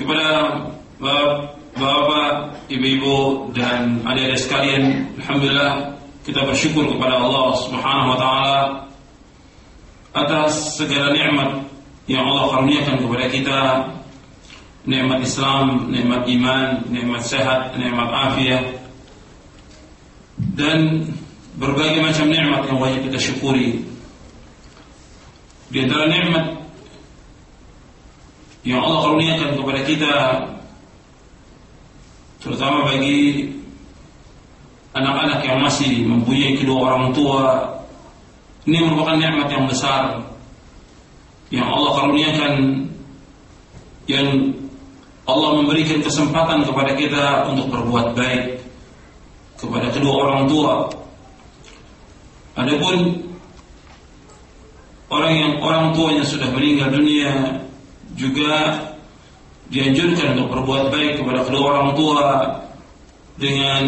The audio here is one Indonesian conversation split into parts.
Kepada bapak, ibu-ibu dan adik-adik sekalian, alhamdulillah kita bersyukur kepada Allah Subhanahu wa taala atas segala nikmat yang Allah karuniakan kepada kita nikmat Islam, nikmat iman, nikmat sehat, nikmat afiat dan berbagai macam nikmat yang wajib kita syukuri. Di antara nikmat yang Allah karuniakan kepada kita terutama bagi anak-anak yang masih mempunyai kedua orang tua ini merupakan nikmat yang besar yang Allah karuniakan yang Allah memberikan kesempatan kepada kita untuk berbuat baik kepada kedua orang tua. Adapun orang yang orang tuanya sudah meninggal dunia juga dianjurkan untuk berbuat baik kepada kedua orang tua dengan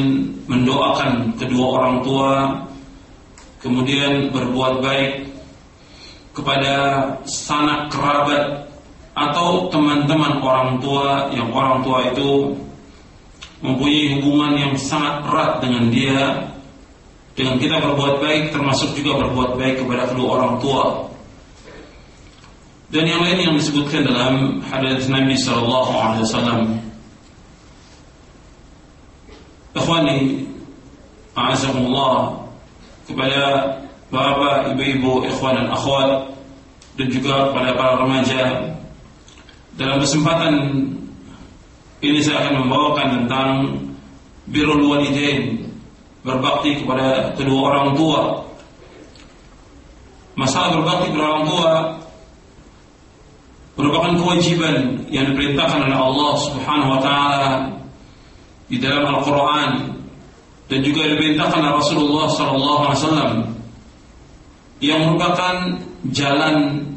mendoakan kedua orang tua kemudian berbuat baik kepada sanak kerabat atau teman-teman orang tua yang orang tua itu mempunyai hubungan yang sangat erat dengan dia. Dengan kita berbuat baik termasuk juga berbuat baik kepada kedua orang tua dan yang lain yang disebutkan dalam hadis Nabi sallallahu alaihi wasallam. Ikhwani, a'azakumullah kepada bapak, ibu-ibu, ikhwan dan akhwat dan juga kepada para remaja dalam kesempatan ini saya akan membawakan tentang birrul walidain berbakti kepada kedua orang tua masalah berbakti kepada orang tua merupakan kewajiban yang diperintahkan oleh Allah Subhanahu wa taala di dalam Al-Qur'an dan juga diperintahkan oleh Rasulullah sallallahu alaihi wasallam. Yang merupakan jalan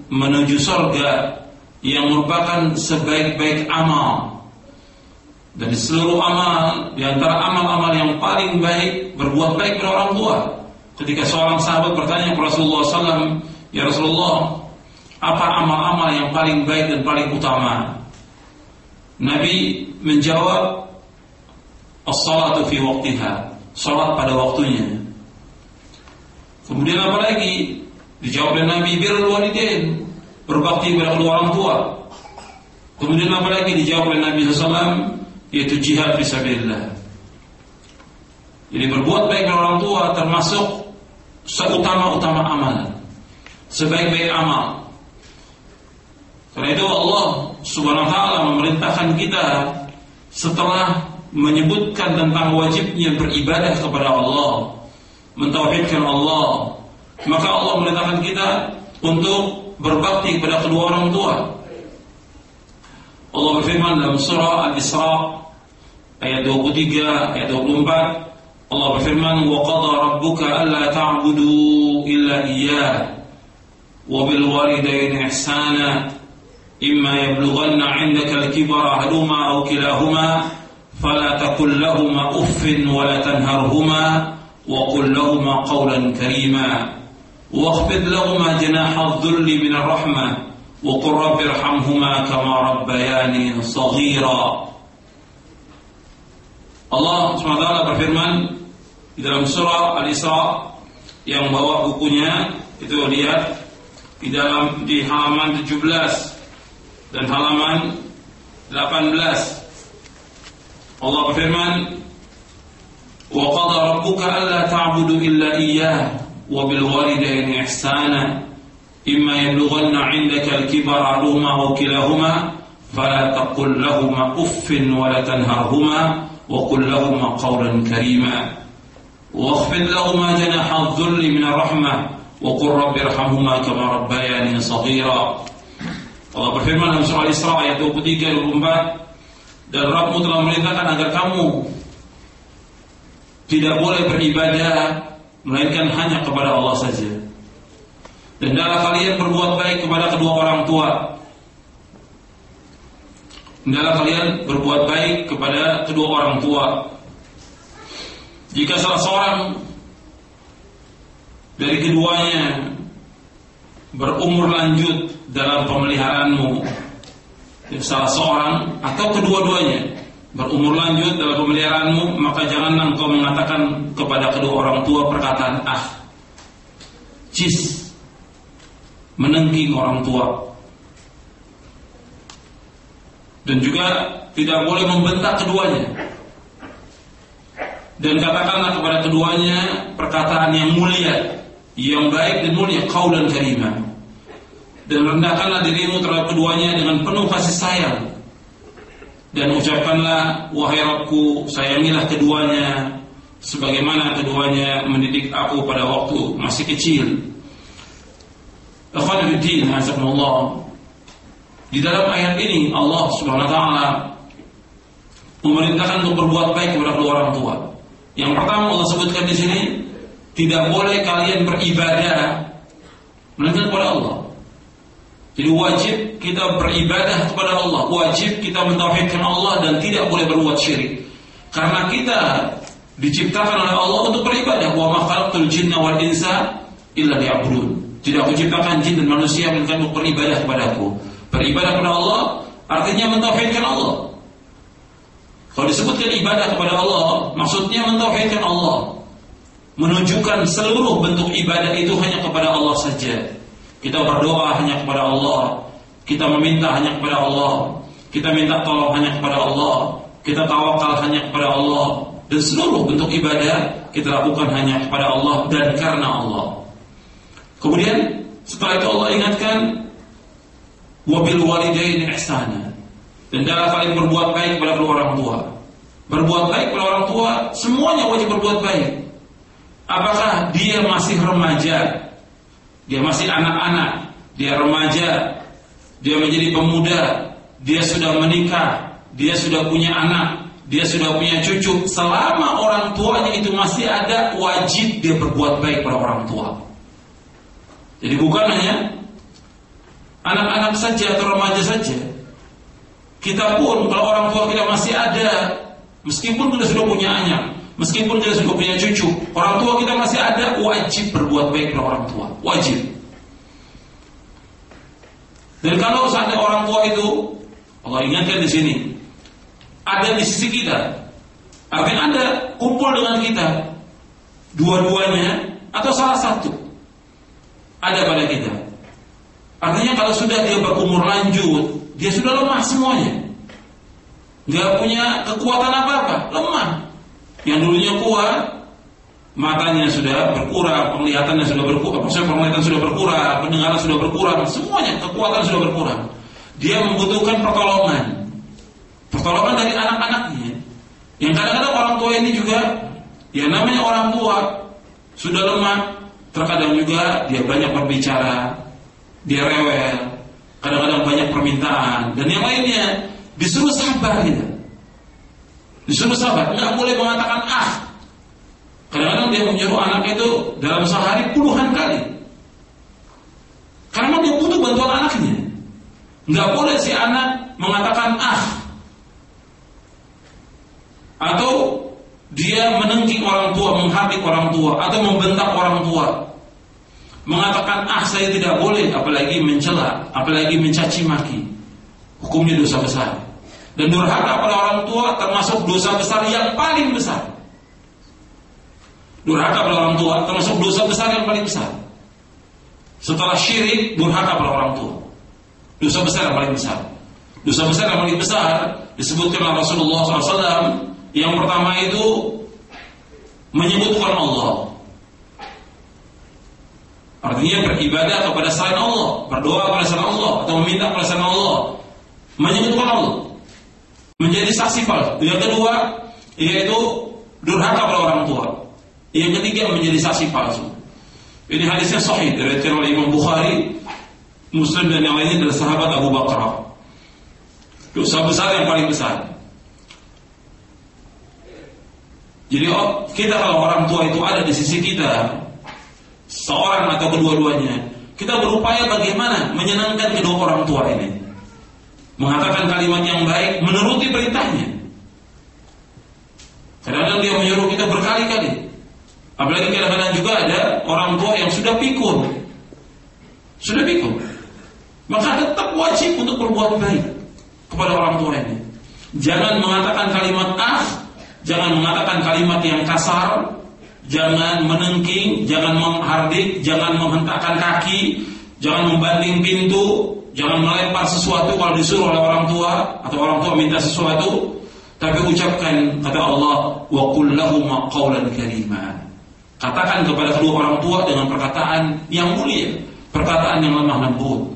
menuju surga yang merupakan sebaik-baik amal. Dan di seluruh amal di antara amal-amal yang paling baik berbuat baik kepada orang tua. Ketika seorang sahabat bertanya kepada Rasulullah SAW ya Rasulullah apa amal-amal yang paling baik dan paling utama? Nabi menjawab As-salatu fi waktiha Salat pada waktunya. Kemudian apa lagi? Dijawab oleh Nabi Birul walidain Berbakti kepada kedua orang tua. Kemudian apa lagi? Dijawab oleh Nabi SAW Yaitu jihad fisabilillah Jadi berbuat baik kepada orang tua Termasuk Seutama-utama amal. Sebaik-baik amal karena itu Allah Subhanahu wa taala memerintahkan kita setelah menyebutkan tentang wajibnya beribadah kepada Allah, mentauhidkan Allah, maka Allah memerintahkan kita untuk berbakti kepada kedua orang tua. Allah berfirman dalam surah Al-Isra ayat 23 ayat 24 Allah berfirman wa qadha rabbuka alla ta'budu illa iyyah wa bil walidayni ihsana إما يبلغن عندك الكبر أحدهما أو كلاهما فلا تقل لهما أف ولا تنهرهما وقل لهما قولا كريما واخفض لهما جناح الذل من الرحمة وقل رب ارحمهما كما ربياني صغيرا Allah SWT berfirman di dalam surah Al-Isra yang bawa bukunya itu lihat di dalam di halaman 17 dan halaman 18 Allah berfirman wa qada rabbuka alla ta'budu illa iyyah wa bil walidayni ihsana imma yablughanna 'indaka al-kibara ahaduhuma aw kilahuma fala taqul lahumā uffin wa la tanharhumā wa qul lahumā qawlan karīmā واخفض لهما جناح الذل من الرحمة وقل رب ارحمهما كما ربياني صغيرا Allah berfirman dalam surah Al-Isra ayat 23 24 dan Rabbmu telah merintahkan agar kamu tidak boleh beribadah melainkan hanya kepada Allah saja. Dan dalam kalian berbuat baik kepada kedua orang tua. Dalam kalian berbuat baik kepada kedua orang tua. Jika salah seorang dari keduanya berumur lanjut dalam pemeliharaanmu, salah seorang atau kedua-duanya berumur lanjut dalam pemeliharaanmu, maka janganlah engkau mengatakan kepada kedua orang tua perkataan ah, cis, menengking orang tua. Dan juga tidak boleh membentak keduanya dan katakanlah kepada keduanya perkataan yang mulia, yang baik dan mulia, dan karimah. Dan rendahkanlah dirimu terhadap keduanya dengan penuh kasih sayang. Dan ucapkanlah, wahai Rabbku, sayangilah keduanya, sebagaimana keduanya mendidik aku pada waktu masih kecil. Di dalam ayat ini Allah Subhanahu wa taala memerintahkan untuk berbuat baik kepada kedua orang tua. Yang pertama Allah sebutkan di sini tidak boleh kalian beribadah melainkan kepada Allah. Jadi wajib kita beribadah kepada Allah, wajib kita mentauhidkan Allah dan tidak boleh berbuat syirik. Karena kita diciptakan oleh Allah untuk beribadah. Wa ma khalaqtul jinna wal insa illa liya'budun. Tidak aku ciptakan jin dan manusia melainkan untuk beribadah kepadaku. Beribadah kepada Allah artinya mentauhidkan Allah. Kalau disebutkan ibadah kepada Allah, maksudnya mentauhidkan Allah. Menunjukkan seluruh bentuk ibadah itu hanya kepada Allah saja. Kita berdoa hanya kepada Allah. Kita meminta hanya kepada Allah. Kita minta tolong hanya kepada Allah. Kita tawakal hanya kepada Allah. Dan seluruh bentuk ibadah kita lakukan hanya kepada Allah dan karena Allah. Kemudian setelah itu Allah ingatkan wabil walidain ihsana dan dalam kalian berbuat baik kepada kedua orang tua. Berbuat baik kepada orang tua, semuanya wajib berbuat baik. Apakah dia masih remaja? Dia masih anak-anak, dia remaja, dia menjadi pemuda, dia sudah menikah, dia sudah punya anak, dia sudah punya cucu. Selama orang tuanya itu masih ada, wajib dia berbuat baik pada orang tua. Jadi bukan hanya anak-anak saja atau remaja saja, kita pun kalau orang tua kita masih ada, meskipun kita sudah punya anak, meskipun kita sudah punya cucu, orang tua kita masih ada, wajib berbuat baik kepada orang tua, wajib. Dan kalau seandainya orang tua itu, Allah ingatkan di sini, ada di sisi kita, artinya Anda kumpul dengan kita, dua-duanya atau salah satu ada pada kita. Artinya kalau sudah dia berumur lanjut, dia sudah lemah semuanya. Nggak punya kekuatan apa-apa, lemah. Yang dulunya kuat, matanya sudah berkurang, penglihatannya sudah berkurang, maksudnya penglihatan sudah berkurang, pendengaran sudah berkurang, semuanya kekuatan sudah berkurang. Dia membutuhkan pertolongan, pertolongan dari anak-anaknya. Yang kadang-kadang orang tua ini juga, ya namanya orang tua sudah lemah, terkadang juga dia banyak berbicara, dia rewel, kadang-kadang banyak permintaan. Dan yang lainnya disuruh sabar kita disuruh sabar nggak boleh mengatakan ah kadang-kadang dia menyuruh anak itu dalam sehari puluhan kali karena Nggak boleh si anak mengatakan ah atau dia menengking orang tua, menghardik orang tua atau membentak orang tua. Mengatakan ah saya tidak boleh apalagi mencela, apalagi mencaci maki. Hukumnya dosa besar. Dan durhaka pada orang tua termasuk dosa besar yang paling besar. Durhaka pada orang tua termasuk dosa besar yang paling besar. Setelah syirik, durhaka pada orang tua. Dosa besar yang paling besar. Dosa besar yang paling besar disebutkan oleh Rasulullah SAW yang pertama itu menyebutkan Allah. Artinya beribadah kepada selain Allah, berdoa kepada selain Allah atau meminta kepada selain Allah. Menyebutkan Allah. Menjadi saksi palsu. Yang kedua yaitu durhaka pada orang tua. Yang ketiga menjadi saksi palsu. Ini hadisnya sahih dari oleh Imam Bukhari, Muslim dan yang lainnya dari sahabat Abu Bakar. Dosa besar yang paling besar. Jadi oh, kita kalau orang tua itu ada di sisi kita, seorang atau kedua-duanya, kita berupaya bagaimana menyenangkan kedua orang tua ini. Mengatakan kalimat yang baik, menuruti perintahnya. Kadang-kadang dia menyuruh kita berkali-kali. Apalagi kadang-kadang juga ada orang tua yang sudah pikun. Sudah pikun. Maka tetap wajib untuk berbuat baik kepada orang tua ini. Jangan mengatakan kalimat ah Jangan mengatakan kalimat yang kasar, jangan menengking, jangan menghardik, jangan menghentakkan kaki, jangan membanding pintu, jangan melempar sesuatu kalau disuruh oleh orang tua atau orang tua minta sesuatu, tapi ucapkan kata Allah wa qul qawlan. Katakan kepada kedua orang tua dengan perkataan yang mulia, perkataan yang lemah lembut.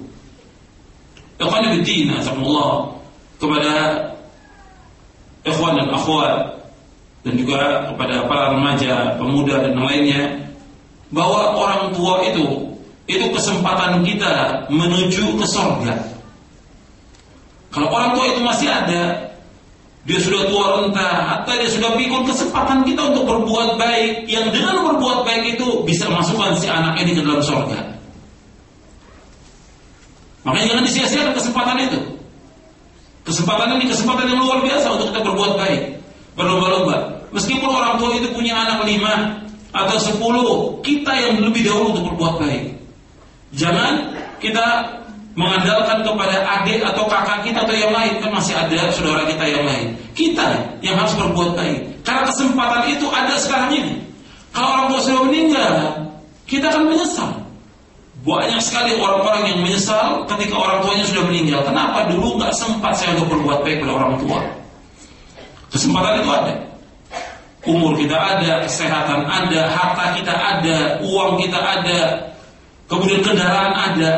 Ikhwan fillah, Allah kepada ikhwan dan akhwat dan juga kepada para remaja, pemuda dan lainnya bahwa orang tua itu itu kesempatan kita menuju ke sorga. Kalau orang tua itu masih ada, dia sudah tua renta atau dia sudah pikun kesempatan kita untuk berbuat baik yang dengan berbuat baik itu bisa masukkan si anak ini ke dalam sorga. Makanya jangan disia-siakan kesempatan itu. Kesempatan ini kesempatan yang luar biasa untuk kita berbuat baik berlomba-lomba. Meskipun orang tua itu punya anak lima atau sepuluh, kita yang lebih dahulu untuk berbuat baik. Jangan kita mengandalkan kepada adik atau kakak kita atau yang lain kan masih ada saudara kita yang lain. Kita yang harus berbuat baik. Karena kesempatan itu ada sekarang ini. Kalau orang tua sudah meninggal, kita akan menyesal. Banyak sekali orang-orang yang menyesal ketika orang tuanya sudah meninggal. Kenapa dulu nggak sempat saya untuk berbuat baik pada orang tua? Kesempatan itu ada. Umur kita ada, kesehatan ada, harta kita ada, uang kita ada, kemudian kendaraan ada.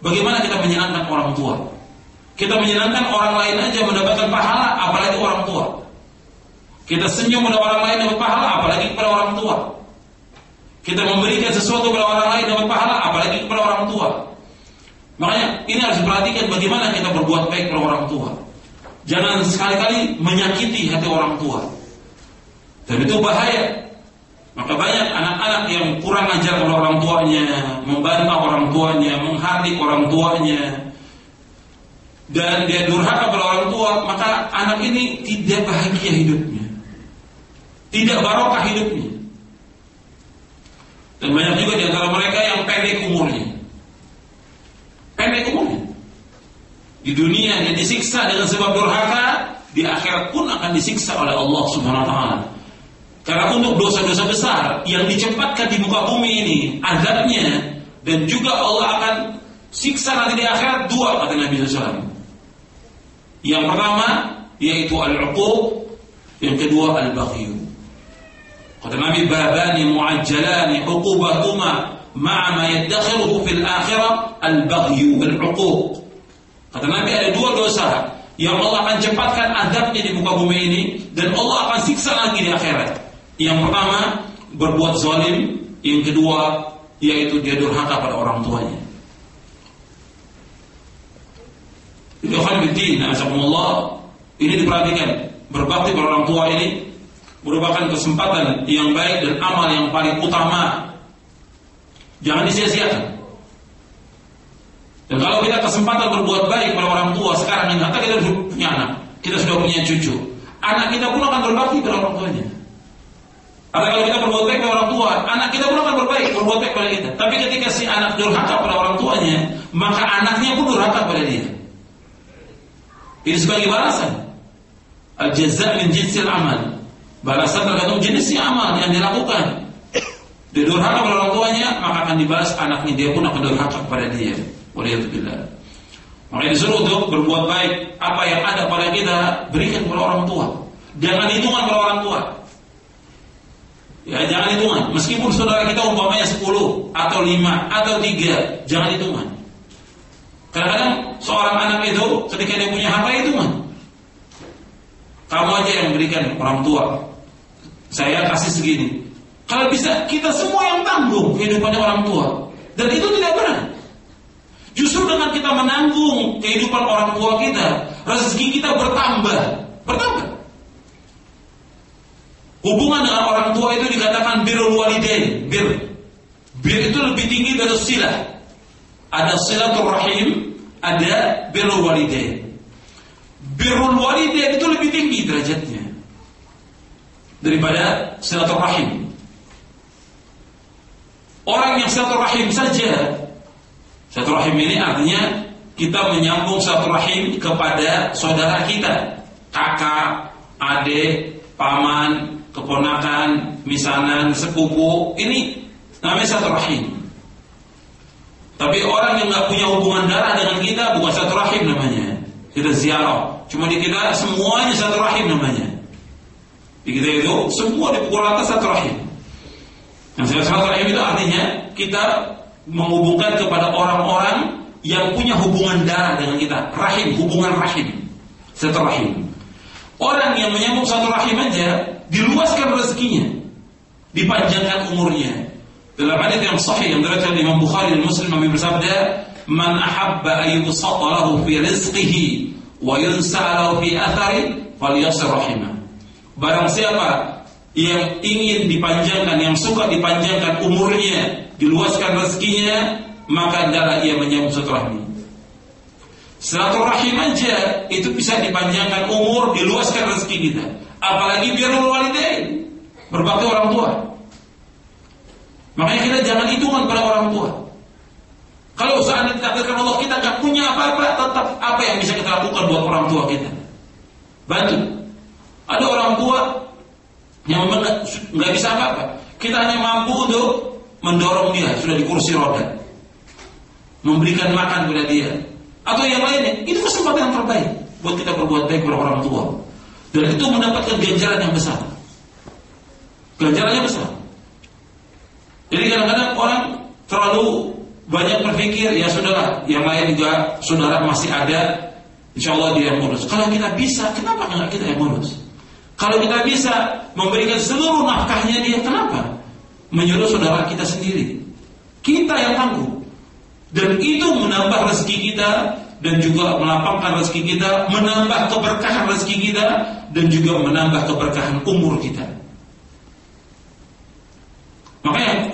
Bagaimana kita menyenangkan orang tua? Kita menyenangkan orang lain aja mendapatkan pahala, apalagi orang tua. Kita senyum pada orang lain dapat pahala, apalagi kepada orang tua. Kita memberikan sesuatu kepada orang lain dapat pahala, apalagi kepada orang tua. Makanya ini harus diperhatikan bagaimana kita berbuat baik kepada orang tua. Jangan sekali-kali menyakiti hati orang tua. Dan itu bahaya. Maka banyak anak-anak yang kurang ajar kepada orang tuanya, membantah orang tuanya, menghardik orang tuanya, dan dia durhaka kepada orang tua, maka anak ini tidak bahagia hidupnya. Tidak barokah hidupnya. Dan banyak juga di antara mereka yang pendek umurnya. Pendek umurnya. Di dunia dia disiksa dengan sebab durhaka, di akhirat pun akan disiksa oleh Allah Subhanahu wa taala. Karena untuk dosa-dosa besar yang dicepatkan di muka bumi ini azabnya dan juga Allah akan siksa nanti di akhirat dua kata Nabi SAW. Yang pertama yaitu al-uquq, yang kedua al-baghyu. Kata Nabi babani muajjalani uqubatuma ma'a ma yaddakhiruhu fil akhirah al-baghyu al-uquq. Kata Nabi ada dua dosa yang Allah akan cepatkan adabnya di muka bumi ini dan Allah akan siksa lagi di akhirat. Yang pertama berbuat zalim, yang kedua yaitu dia durhaka pada orang tuanya. Ikhwan bidin, Allah ini diperhatikan berbakti pada orang tua ini merupakan kesempatan yang baik dan amal yang paling utama. Jangan disia-siakan. Dan kalau kita kesempatan berbuat baik pada orang tua sekarang ini, kata kita sudah punya anak, kita sudah punya cucu, anak kita pun akan berbakti pada orang tuanya. Atau kalau kita berbuat baik pada orang tua, anak kita pun akan berbaik, berbuat baik pada kita. Tapi ketika si anak durhaka pada orang tuanya, maka anaknya pun durhaka pada dia. Ini sebagai balasan. Al-jaza min jinsil amal. Balasan tergantung jenis amal yang dilakukan. Dia durhaka pada orang tuanya, maka akan dibalas anaknya dia pun akan durhaka kepada dia. Waliyatubillah. Makanya disuruh untuk berbuat baik apa yang ada pada kita berikan kepada orang tua. Jangan hitungan pada orang tua. Ya, jangan hitungan. Meskipun saudara kita umpamanya 10 atau 5 atau 3, jangan hitungan. Kadang-kadang seorang anak itu ketika dia punya harta hitungan. Kamu aja yang berikan orang tua. Saya kasih segini. Kalau bisa kita semua yang tanggung kehidupannya orang tua. Dan itu tidak benar. Justru dengan kita menanggung kehidupan orang tua kita, rezeki kita bertambah, bertambah. Hubungan dengan orang tua itu dikatakan birrul walidain, bir. Bir itu lebih tinggi dari silah. Ada silatul rahim, ada birrul walidain. Birrul walidain itu lebih tinggi derajatnya daripada silatul rahim. Orang yang silatul rahim saja, silatul rahim ini artinya kita menyambung silatul rahim kepada saudara kita, kakak, adik, paman, keponakan, misanan, sepupu, ini namanya satu rahim. Tapi orang yang nggak punya hubungan darah dengan kita bukan satu rahim namanya. Kita ziarah. Cuma di kita semuanya satu rahim namanya. Di kita itu semua dipukul atas satu rahim. Yang satu rahim itu artinya kita menghubungkan kepada orang-orang yang punya hubungan darah dengan kita. Rahim, hubungan rahim. Satu rahim. Orang yang menyambung satu rahim aja diluaskan rezekinya, dipanjangkan umurnya. Dalam hadis yang sahih yang diriwayatkan Imam Bukhari dan Muslim Nabi bersabda, "Man ahabba an yubsatta lahu fi rizqihi wa yunsa lahu fi athari falyasir rahimah." Barang siapa yang ingin dipanjangkan, yang suka dipanjangkan umurnya, diluaskan rezekinya, maka adalah ia menyambung silaturahmi. Silaturahim aja itu bisa dipanjangkan umur, diluaskan rezeki kita apalagi birrul walidain, berbakti orang tua. Makanya kita jangan hitungan pada orang tua. Kalau seandainya ditakdirkan Allah kita nggak punya apa-apa, tetap apa yang bisa kita lakukan buat orang tua kita? Bantu. Ada orang tua yang memang nggak bisa apa-apa. Kita hanya mampu untuk mendorong dia sudah di kursi roda, memberikan makan kepada dia, atau yang lainnya. Itu kesempatan yang terbaik buat kita berbuat baik kepada orang tua. Dan itu mendapatkan ganjaran yang besar. Ganjarannya besar. Jadi kadang-kadang orang terlalu banyak berpikir, ya sudahlah, yang lain juga saudara masih ada, insya Allah dia yang ngurus. Kalau kita bisa, kenapa nggak kita yang ngurus? Kalau kita bisa memberikan seluruh nafkahnya dia, kenapa? Menyuruh saudara kita sendiri. Kita yang tangguh. Dan itu menambah rezeki kita dan juga melapangkan rezeki kita, menambah keberkahan rezeki kita dan juga menambah keberkahan umur kita. Makanya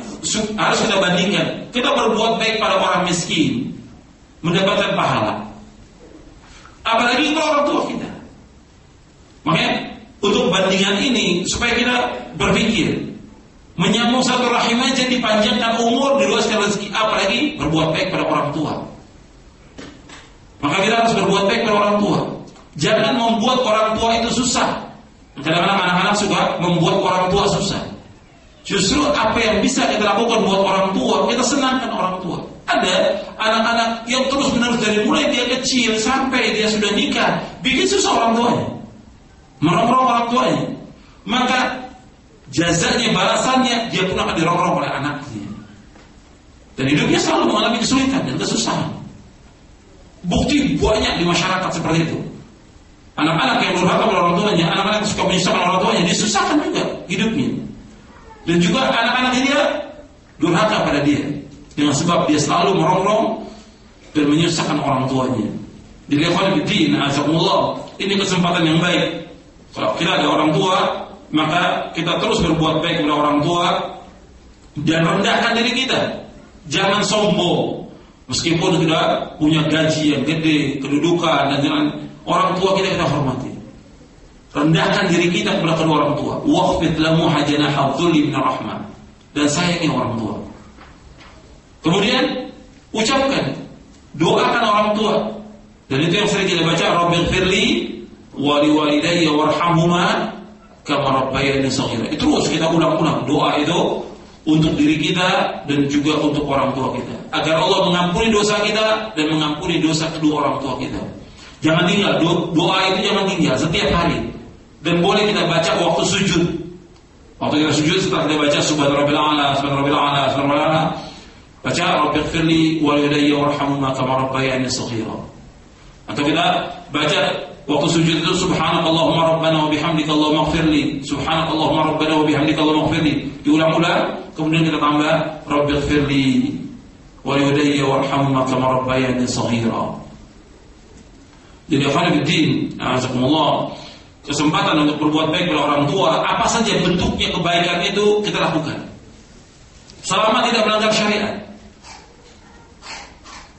harus kita bandingkan. Kita berbuat baik pada orang miskin, mendapatkan pahala. Apalagi kepada orang tua kita. Makanya untuk bandingan ini supaya kita berpikir menyambung satu rahim aja dipanjangkan umur diluaskan rezeki apalagi berbuat baik pada orang tua maka kita harus berbuat baik kepada orang tua. Jangan membuat orang tua itu susah. Kadang-kadang anak-anak suka membuat orang tua susah. Justru apa yang bisa kita lakukan buat orang tua, kita senangkan orang tua. Ada anak-anak yang terus menerus dari mulai dia kecil sampai dia sudah nikah, bikin susah orang tuanya. Merongrong orang tuanya. Maka jazanya, balasannya, dia pun akan dirongrong oleh anaknya. Dan hidupnya selalu mengalami kesulitan dan kesusahan. Bukti banyak di masyarakat seperti itu. Anak-anak yang durhaka pada orang tuanya, anak-anak yang suka menyusahkan orang tuanya, disusahkan juga hidupnya. Dan juga anak-anak dia durhaka pada dia. Dengan sebab dia selalu merongrong dan menyusahkan orang tuanya. Jadi din, azakumullah, ini kesempatan yang baik. Kalau kita ada orang tua, maka kita terus berbuat baik kepada orang tua dan rendahkan diri kita. Jangan sombong, Meskipun sudah punya gaji yang gede, kedudukan dan jalan orang tua kita kita hormati. Rendahkan diri kita kepada kedua orang tua. Waqfid lamu hajanaha dhulli min rahmah. Dan sayangi orang tua. Kemudian ucapkan, doakan orang tua. Dan itu yang sering kita baca, Rabbighfirli wa liwalidayya warhamhuma kama rabbayani. Itu terus kita ulang-ulang doa itu untuk diri kita dan juga untuk orang tua kita. Agar Allah mengampuni dosa kita dan mengampuni dosa kedua orang tua kita. Jangan tinggal doa itu jangan tinggal setiap hari. Dan boleh kita baca waktu sujud. Waktu kita sujud setelah kita baca subhana rabbil a'la, subhana rabbil a'la, subhana rabbil a'la. Baca rabbighfirli wa walidayya warhamhuma kama rabbayani shaghira. Atau kita baca waktu sujud itu subhanakallahumma rabbana wa bihamdika allahumma ighfirli. Subhanakallahumma rabbana wa bihamdika allahumma ighfirli. Diulang-ulang, kemudian kita tambah rabbighfirli wa walidayya warhamhuma kama rabbayani shaghira. Jadi akhwan bidin, kesempatan untuk berbuat baik kepada orang tua, apa saja bentuknya kebaikan itu kita lakukan. Selama tidak melanggar syariat.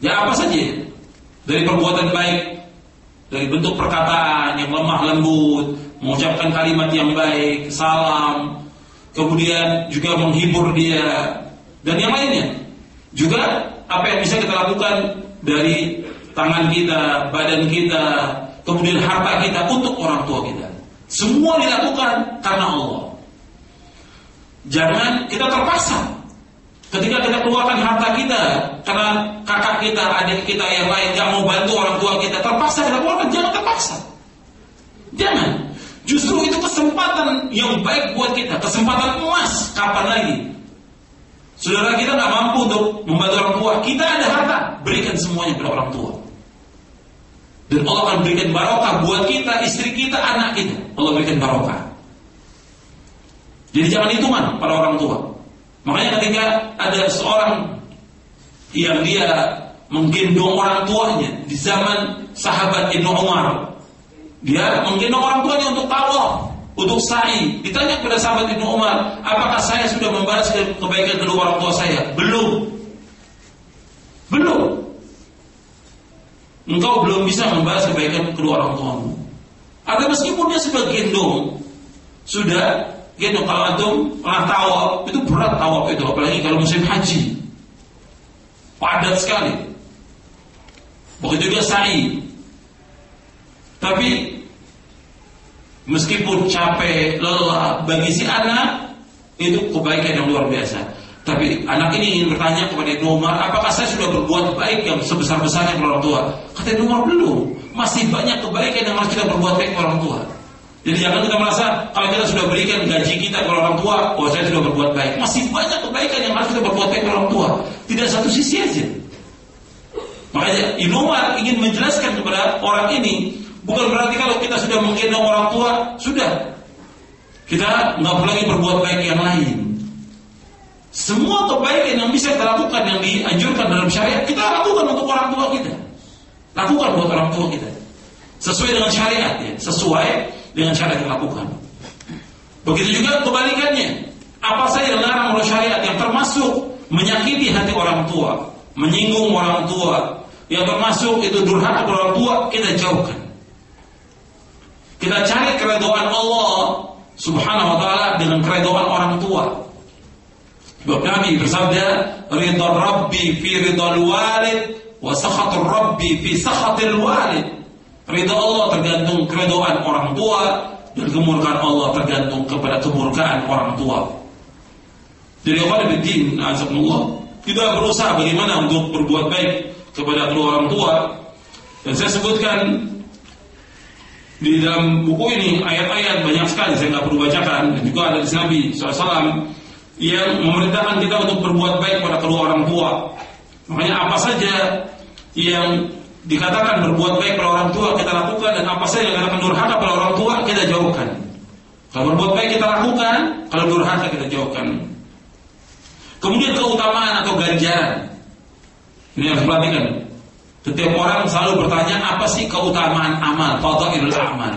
Ya apa saja dari perbuatan baik, dari bentuk perkataan yang lemah lembut, mengucapkan kalimat yang baik, salam, kemudian juga menghibur dia dan yang lainnya. Juga apa yang bisa kita lakukan dari tangan kita, badan kita, kemudian harta kita untuk orang tua kita. Semua dilakukan karena Allah. Jangan kita terpaksa. Ketika kita keluarkan harta kita karena kakak kita, adik kita yang lain gak mau bantu orang tua kita, terpaksa kita keluarkan. Jangan terpaksa. Jangan. Justru itu kesempatan yang baik buat kita, kesempatan emas. Kapan lagi? Saudara kita nggak mampu untuk membantu orang tua, kita ada harta, berikan semuanya kepada orang tua. Dan Allah akan berikan barokah buat kita, istri kita, anak kita. Allah berikan barokah. Jadi jangan hitungan pada orang tua. Makanya ketika ada seorang yang dia menggendong orang tuanya di zaman sahabat Ibnu Umar, dia menggendong orang tuanya untuk tawaf, untuk sa'i. Ditanya kepada sahabat Ibnu Umar, apakah saya sudah membalas kebaikan kedua orang tua saya? Belum. Belum engkau belum bisa membalas kebaikan kedua orang tuamu. Atau meskipun dia sudah gendong, sudah gendong kalau antum pernah tawaf itu berat tawaf itu apalagi kalau musim haji padat sekali. Begitu juga sa'i. Tapi meskipun capek, lelah bagi si anak itu kebaikan yang luar biasa. Tapi anak ini ingin bertanya kepada Ibnu Umar, apakah saya sudah berbuat baik yang sebesar-besarnya kepada orang tua? Kata Ibnu Umar belum. Masih banyak kebaikan yang harus kita berbuat baik kepada orang tua. Jadi jangan kita merasa kalau kita sudah berikan gaji kita kepada orang tua, oh saya sudah berbuat baik. Masih banyak kebaikan yang harus kita berbuat baik kepada orang tua. Tidak satu sisi aja. Makanya Ibnu Umar ingin menjelaskan kepada orang ini, bukan berarti kalau kita sudah menggendong orang tua, sudah kita nggak perlu lagi berbuat baik yang lain. Semua kebaikan yang bisa kita lakukan yang dianjurkan dalam syariat kita lakukan untuk orang tua kita. Lakukan buat orang tua kita. Sesuai dengan syariat ya, sesuai dengan syariat yang lakukan. Begitu juga kebalikannya. Apa saja yang larang oleh syariat yang termasuk menyakiti hati orang tua, menyinggung orang tua, yang termasuk itu durhaka kepada orang tua, kita jauhkan. Kita cari keredoan Allah Subhanahu wa taala dengan keredoan orang tua. Sebab Nabi bersabda, "Ridha Rabbi fi ridha walid wa Rabbi fi sakhatil walid." Ridha Allah tergantung keridhaan orang tua dan kemurkaan Allah tergantung kepada kemurkaan orang tua. Jadi Allah bidin, azakumullah, kita berusaha bagaimana untuk berbuat baik kepada kedua orang tua. Dan saya sebutkan di dalam buku ini ayat-ayat banyak sekali saya nggak perlu bacakan dan juga ada di Nabi SAW yang memerintahkan kita untuk berbuat baik pada kedua orang tua. Makanya apa saja yang dikatakan berbuat baik pada orang tua kita lakukan dan apa saja yang dikatakan durhaka pada orang tua kita jauhkan. Kalau berbuat baik kita lakukan, kalau durhaka kita jauhkan. Kemudian keutamaan atau ganjaran. Ini harus perhatikan. Setiap orang selalu bertanya apa sih keutamaan amal, fadailul amal.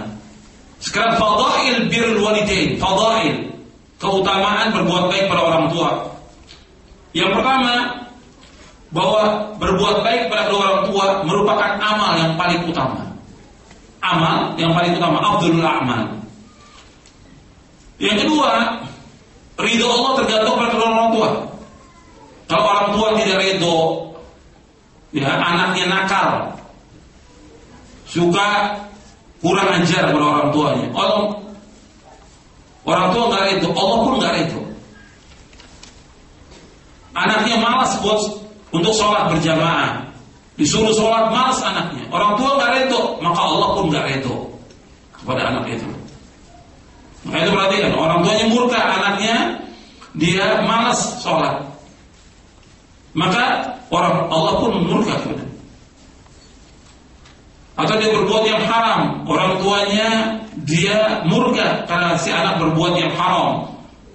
Sekarang fadail birrul walidain, fadail keutamaan berbuat baik pada orang tua. Yang pertama, bahwa berbuat baik pada kedua orang tua merupakan amal yang paling utama. Amal yang paling utama, Abdul amal. Yang kedua, ridho Allah tergantung pada kedua orang tua. Kalau orang tua tidak ridho, ya anaknya nakal, suka kurang ajar pada orang tuanya. Orang orang tua nggak ridho, Allah pun nggak ridho. Anaknya malas buat untuk sholat berjamaah. Disuruh sholat malas anaknya. Orang tua nggak redo, maka Allah pun nggak redo kepada anak itu. Maka itu perhatikan, orang tuanya murka anaknya, dia malas sholat. Maka orang Allah pun murka kepada atau dia berbuat yang haram, orang tuanya dia murka karena si anak berbuat yang haram,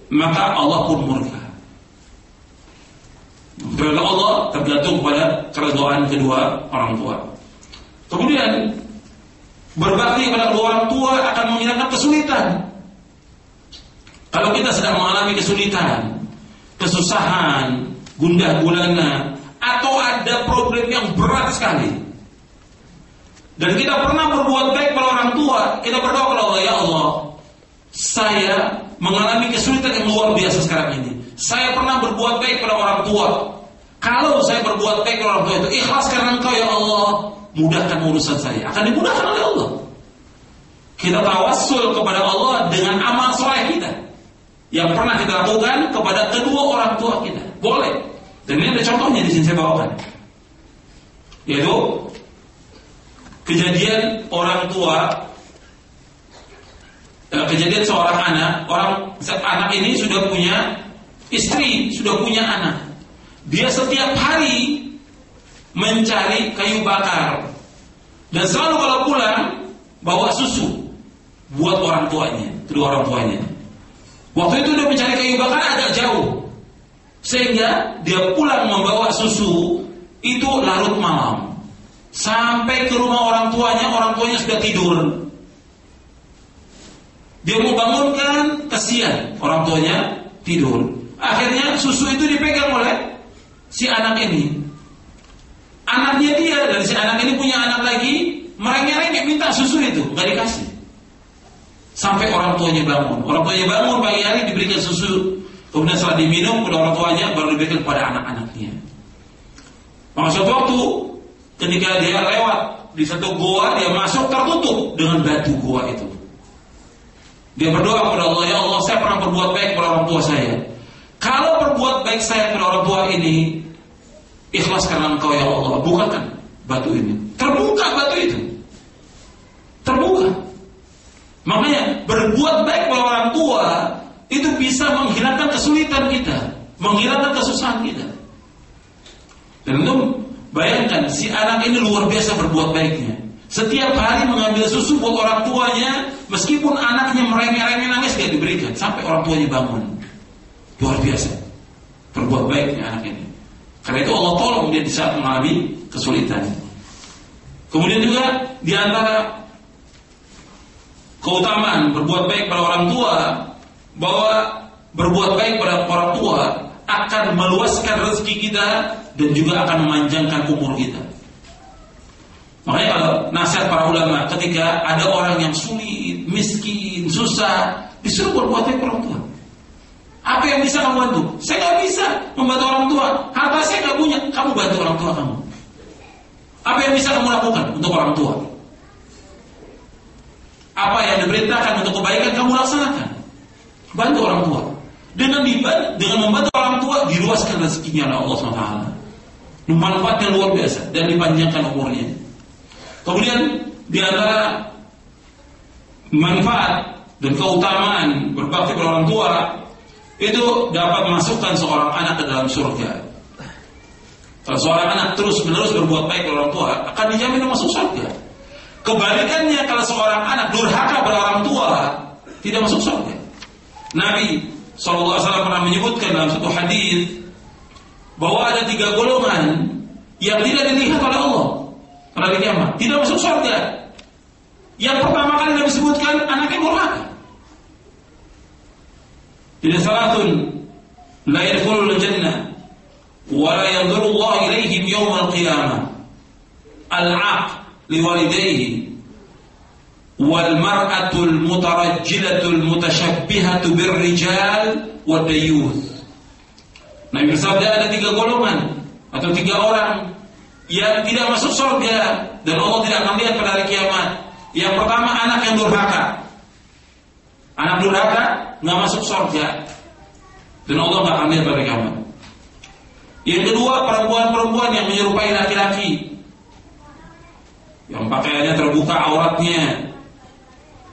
maka Allah pun murka. Karena Allah tergantung pada keredoan kedua orang tua. Kemudian berbakti kepada orang tua akan menghilangkan kesulitan. Kalau kita sedang mengalami kesulitan, kesusahan, gundah gulana, atau ada problem yang berat sekali, dan kita pernah berbuat baik pada orang tua, kita berdoa kepada Allah, ya Allah, saya mengalami kesulitan yang luar biasa sekarang ini. Saya pernah berbuat baik pada orang tua. Kalau saya berbuat baik pada orang tua itu ikhlas karena Engkau ya Allah, mudahkan urusan saya. Akan dimudahkan oleh Allah. Kita tawassul kepada Allah dengan amal soleh kita yang pernah kita lakukan kepada kedua orang tua kita. Boleh. Dan ini ada contohnya di sini saya bawakan. Yaitu kejadian orang tua eh, kejadian seorang anak, orang anak ini sudah punya istri sudah punya anak. Dia setiap hari mencari kayu bakar. Dan selalu kalau pulang bawa susu buat orang tuanya, kedua orang tuanya. Waktu itu dia mencari kayu bakar agak jauh. Sehingga dia pulang membawa susu itu larut malam. Sampai ke rumah orang tuanya, orang tuanya sudah tidur. Dia mau bangunkan, kesian orang tuanya tidur. Akhirnya susu itu dipegang oleh si anak ini. Anaknya dia dan si anak ini punya anak lagi, merengek-rengek minta susu itu, nggak dikasih. Sampai orang tuanya bangun. Orang tuanya bangun pagi hari diberikan susu. Kemudian setelah diminum kepada orang tuanya baru diberikan kepada anak-anaknya. Maka suatu waktu ketika dia lewat di satu goa dia masuk tertutup dengan batu goa itu. Dia berdoa kepada Allah, ya Allah saya pernah berbuat baik kepada orang tua saya. Kalau berbuat baik saya kepada orang tua ini, ikhlas karena engkau ya Allah, bukakan batu ini. Terbuka batu itu. Terbuka. Makanya berbuat baik kepada orang tua itu bisa menghilangkan kesulitan kita, menghilangkan kesusahan kita. Dan itu bayangkan si anak ini luar biasa berbuat baiknya. Setiap hari mengambil susu buat orang tuanya, meskipun anaknya merengek-rengek nangis gak diberikan sampai orang tuanya bangun. Luar biasa. Berbuat baiknya anak ini. Karena itu Allah tolong dia di saat mengalami kesulitan. Kemudian juga di antara keutamaan berbuat baik pada orang tua bahwa berbuat baik pada orang tua akan meluaskan rezeki kita dan juga akan memanjangkan umur kita. Makanya kalau nasihat para ulama ketika ada orang yang sulit, miskin, susah, disuruh berbuat baik orang tua. Apa yang bisa kamu bantu? Saya nggak bisa membantu orang tua. Harta saya nggak punya. Kamu bantu orang tua kamu. Apa yang bisa kamu lakukan untuk orang tua? Apa yang diperintahkan untuk kebaikan kamu laksanakan. Bantu orang tua. Dengan dibantu, dengan membantu orang tua diluaskan rezekinya oleh Allah SWT. Manfaatnya luar biasa dan dipanjangkan umurnya. Kemudian di antara manfaat dan keutamaan berbakti pada orang tua itu dapat masukkan seorang anak ke dalam surga. Kalau seorang anak terus menerus berbuat baik kepada orang tua, akan dijamin masuk surga. Kebalikannya kalau seorang anak durhaka pada orang tua, tidak masuk surga. Nabi SAW pernah menyebutkan dalam satu hadis bahwa ada tiga golongan yang tidak dilihat oleh Allah pada kiamat, tidak masuk surga. Yang pertama kali Nabi sebutkan anaknya durhaka. Jadi salatun la yadkhulul jannah wa la yanzuru Allah ilaihi يوم القيامة العاق لوالديه والمرأة المترجلة المتشبهة بالرجال والديوث Nabi bersabda ada tiga golongan atau tiga orang yang tidak masuk surga dan Allah tidak akan lihat pada hari kiamat. Yang pertama anak yang durhaka. Anak durhaka nggak masuk surga dan Allah nggak akan lihat pada kiamat. Yang kedua perempuan-perempuan yang menyerupai laki-laki yang pakaiannya terbuka auratnya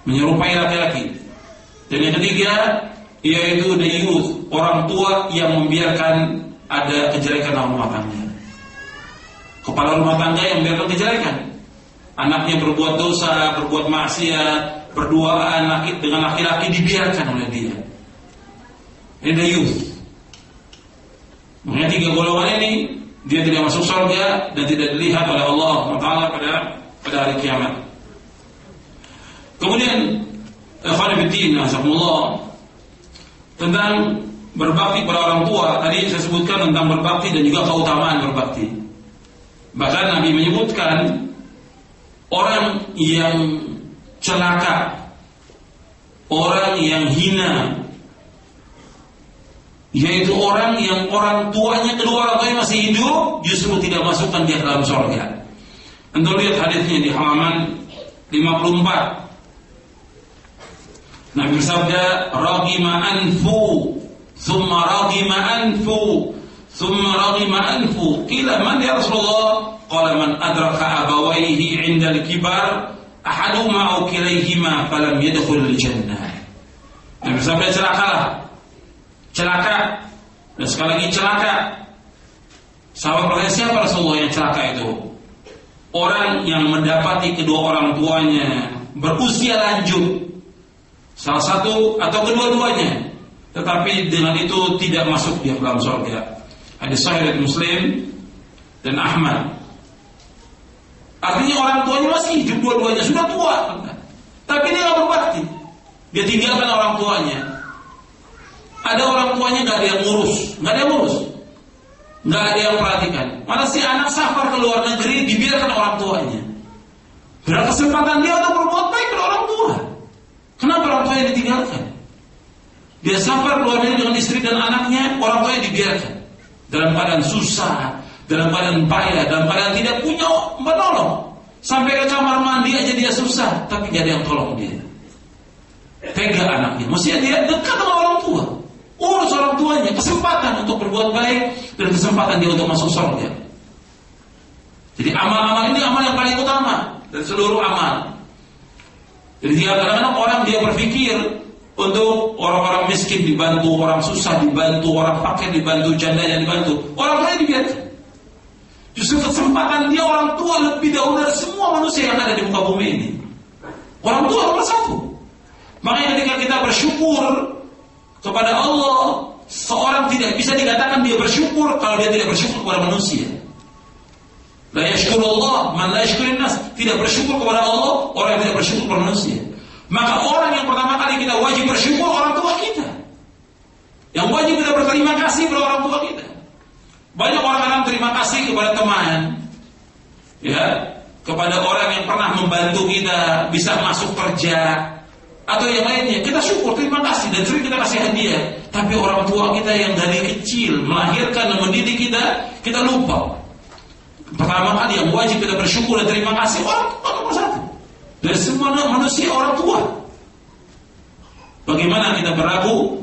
menyerupai laki-laki. Dan yang ketiga yaitu the youth, orang tua yang membiarkan ada kejelekan dalam rumah tangga. Kepala rumah tangga yang membiarkan kejelekan. Anaknya berbuat dosa, berbuat maksiat, berduaan laki dengan laki-laki dibiarkan oleh dia. Ini the youth. Makanya tiga golongan ini dia tidak masuk surga dan tidak dilihat oleh Allah Taala pada pada hari kiamat. Kemudian Khalifuddin Asakumullah tentang berbakti pada orang tua tadi saya sebutkan tentang berbakti dan juga keutamaan berbakti. Bahkan Nabi menyebutkan orang yang celaka, orang yang hina, yaitu orang yang orang tuanya kedua orang tuanya masih hidup justru tidak masukkan dia ke dalam surga. Anda lihat hadisnya di halaman 54 Nabi bersabda, "Ragima anfu, thumma ragima anfu, thumma ragima anfu." Qila man ya Rasulullah? Qala man adraka abawayhi 'inda al-kibar, ahaduhuma aw kilayhima falam yadkhul al-jannah. Nabi bersabda, celakalah. Celaka. Dan sekali lagi celaka. Sahabat bertanya, siapa Rasulullah yang celaka itu? Orang yang mendapati kedua orang tuanya berusia lanjut Salah satu atau kedua-duanya. Tetapi dengan itu tidak masuk dia dalam surga. Hadis sahih Muslim dan Ahmad. Artinya orang tuanya masih hidup dua-duanya sudah tua. Tapi dia nggak berbakti. Dia tinggalkan orang tuanya. Ada orang tuanya nggak ada yang ngurus, nggak ada yang ngurus, nggak ada yang perhatikan. Mana si anak safar ke luar negeri dibiarkan orang tuanya. Berapa kesempatan dia untuk berbuat baik ke orang tua. Kenapa orang tuanya ditinggalkan? Dia safar keluar negeri dengan istri dan anaknya, orang tuanya dibiarkan dalam keadaan susah, dalam keadaan payah, dalam keadaan tidak punya menolong. Sampai ke kamar mandi aja dia susah, tapi tidak ada yang tolong dia. Tega anaknya, mestinya dia dekat dengan orang tua. Urus orang tuanya, kesempatan untuk berbuat baik dan kesempatan dia untuk masuk surga. Jadi amal-amal ini amal yang paling utama dari seluruh amal. Jadi kadang-kadang orang dia berpikir untuk orang-orang miskin dibantu, orang susah dibantu, orang fakir dibantu, janda yang dibantu. Orang lain dibiarkan. Justru kesempatan dia orang tua lebih dahulu dari semua manusia yang ada di muka bumi ini. Orang tua nomor satu. Makanya ketika kita bersyukur kepada Allah, seorang tidak bisa dikatakan dia bersyukur kalau dia tidak bersyukur kepada manusia. La yashkurullah man la yashkurin nas. Tidak bersyukur kepada Allah, orang yang tidak bersyukur kepada manusia. Maka orang yang pertama kali kita wajib bersyukur orang tua kita. Yang wajib kita berterima kasih kepada orang tua kita. Banyak orang orang terima kasih kepada teman. Ya, kepada orang yang pernah membantu kita bisa masuk kerja atau yang lainnya kita syukur terima kasih dan sering kita kasih hadiah tapi orang tua kita yang dari kecil melahirkan dan mendidik kita kita lupa Pertama kali yang wajib kita bersyukur dan terima kasih orang tua nomor. Dari semua manusia orang tua. Bagaimana kita beragu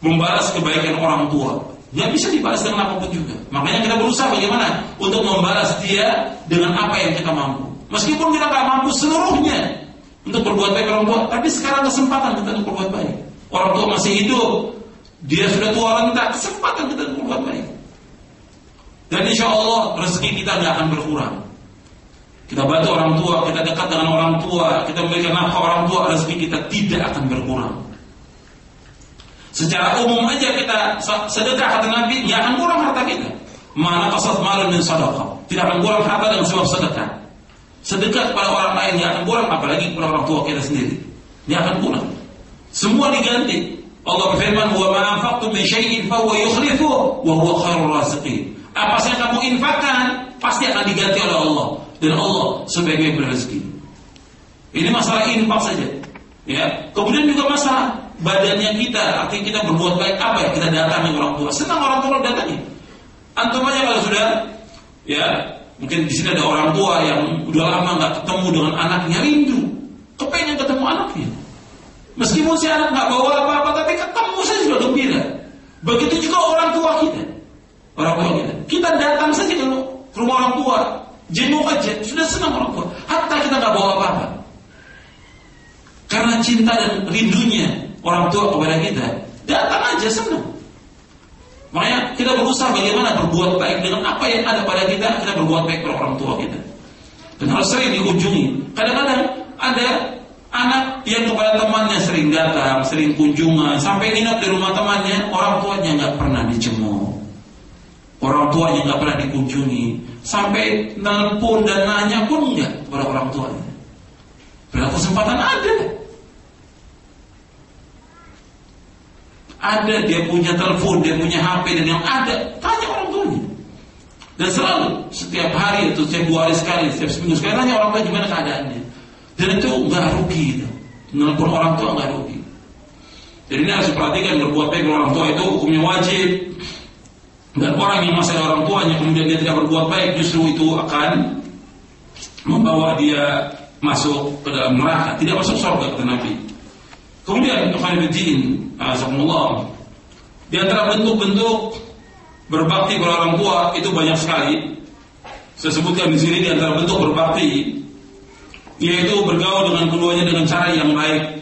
membalas kebaikan orang tua? Nggak bisa dibalas dengan apa pun juga. Makanya kita berusaha bagaimana untuk membalas dia dengan apa yang kita mampu. Meskipun kita nggak mampu seluruhnya untuk berbuat baik orang tua, tapi sekarang kesempatan kita untuk berbuat baik. Orang tua masih hidup, dia sudah tua renta, kesempatan kita untuk berbuat baik. Dan insya Allah rezeki kita tidak akan berkurang. Kita bantu orang tua, kita dekat dengan orang tua, kita memberikan nafkah orang tua, rezeki kita tidak akan berkurang. Secara umum aja kita sedekah kata Nabi, tidak akan kurang harta kita. Mana kasat malu dan sadaqah. Tidak akan kurang harta dengan sebab sedekah. Sedekah kepada orang lain tidak akan kurang, apalagi kepada orang tua kita sendiri. Tidak akan kurang. Semua diganti. Allah berfirman, "Wa ma anfaqtum min syai'in fa huwa yukhlifu wa huwa khairur raziqin." Apa yang kamu infakkan, pasti akan diganti oleh Allah dan Allah sebagai rezeki. Ini masalah infak saja. Ya, kemudian juga masalah badannya kita, artinya kita berbuat baik apa ya kita datangi orang tua. Senang orang tua datangi. Antum aja kalau sudah ya mungkin di sini ada orang tua yang udah lama nggak ketemu dengan anaknya rindu, kepengen ketemu anaknya. Meskipun si anak nggak bawa apa-apa, tapi ketemu saya sudah gembira. Begitu juga orang tua kita, orang tua kita. Kita datang saja ke rumah orang tua, jenguk aja, sudah senang orang tua. Hatta kita nggak bawa apa-apa. Karena cinta dan rindunya orang tua kepada kita, datang aja senang. Makanya kita berusaha bagaimana berbuat baik dengan apa yang ada pada kita, kita berbuat baik kepada orang tua kita. Dan harus sering dikunjungi. Kadang-kadang ada anak yang kepada temannya sering datang, sering kunjungan, sampai nginep di rumah temannya, orang tuanya nggak pernah dijemur. Orang tuanya nggak pernah dikunjungi, sampai nelpon dan nanya pun nggak kepada orang tuanya. Berapa kesempatan ada. Ada dia punya telepon, dia punya HP dan yang ada tanya orang tuanya. Dan selalu setiap hari atau setiap dua hari sekali, setiap seminggu sekali tanya orang tua gimana keadaannya. Dan itu nggak rugi. Nelpon orang tua nggak rugi. Jadi ini harus diperhatikan berbuat baik orang tua itu hukumnya wajib. Dan orang yang masih orang tuanya kemudian dia tidak berbuat baik justru itu akan membawa dia masuk ke dalam neraka, tidak masuk surga kata Nabi. Kemudian Ikhwanuddin Azakumullah Di antara bentuk-bentuk Berbakti kepada orang tua Itu banyak sekali Saya sebutkan di sini di antara bentuk berbakti Yaitu bergaul dengan keduanya dengan cara yang baik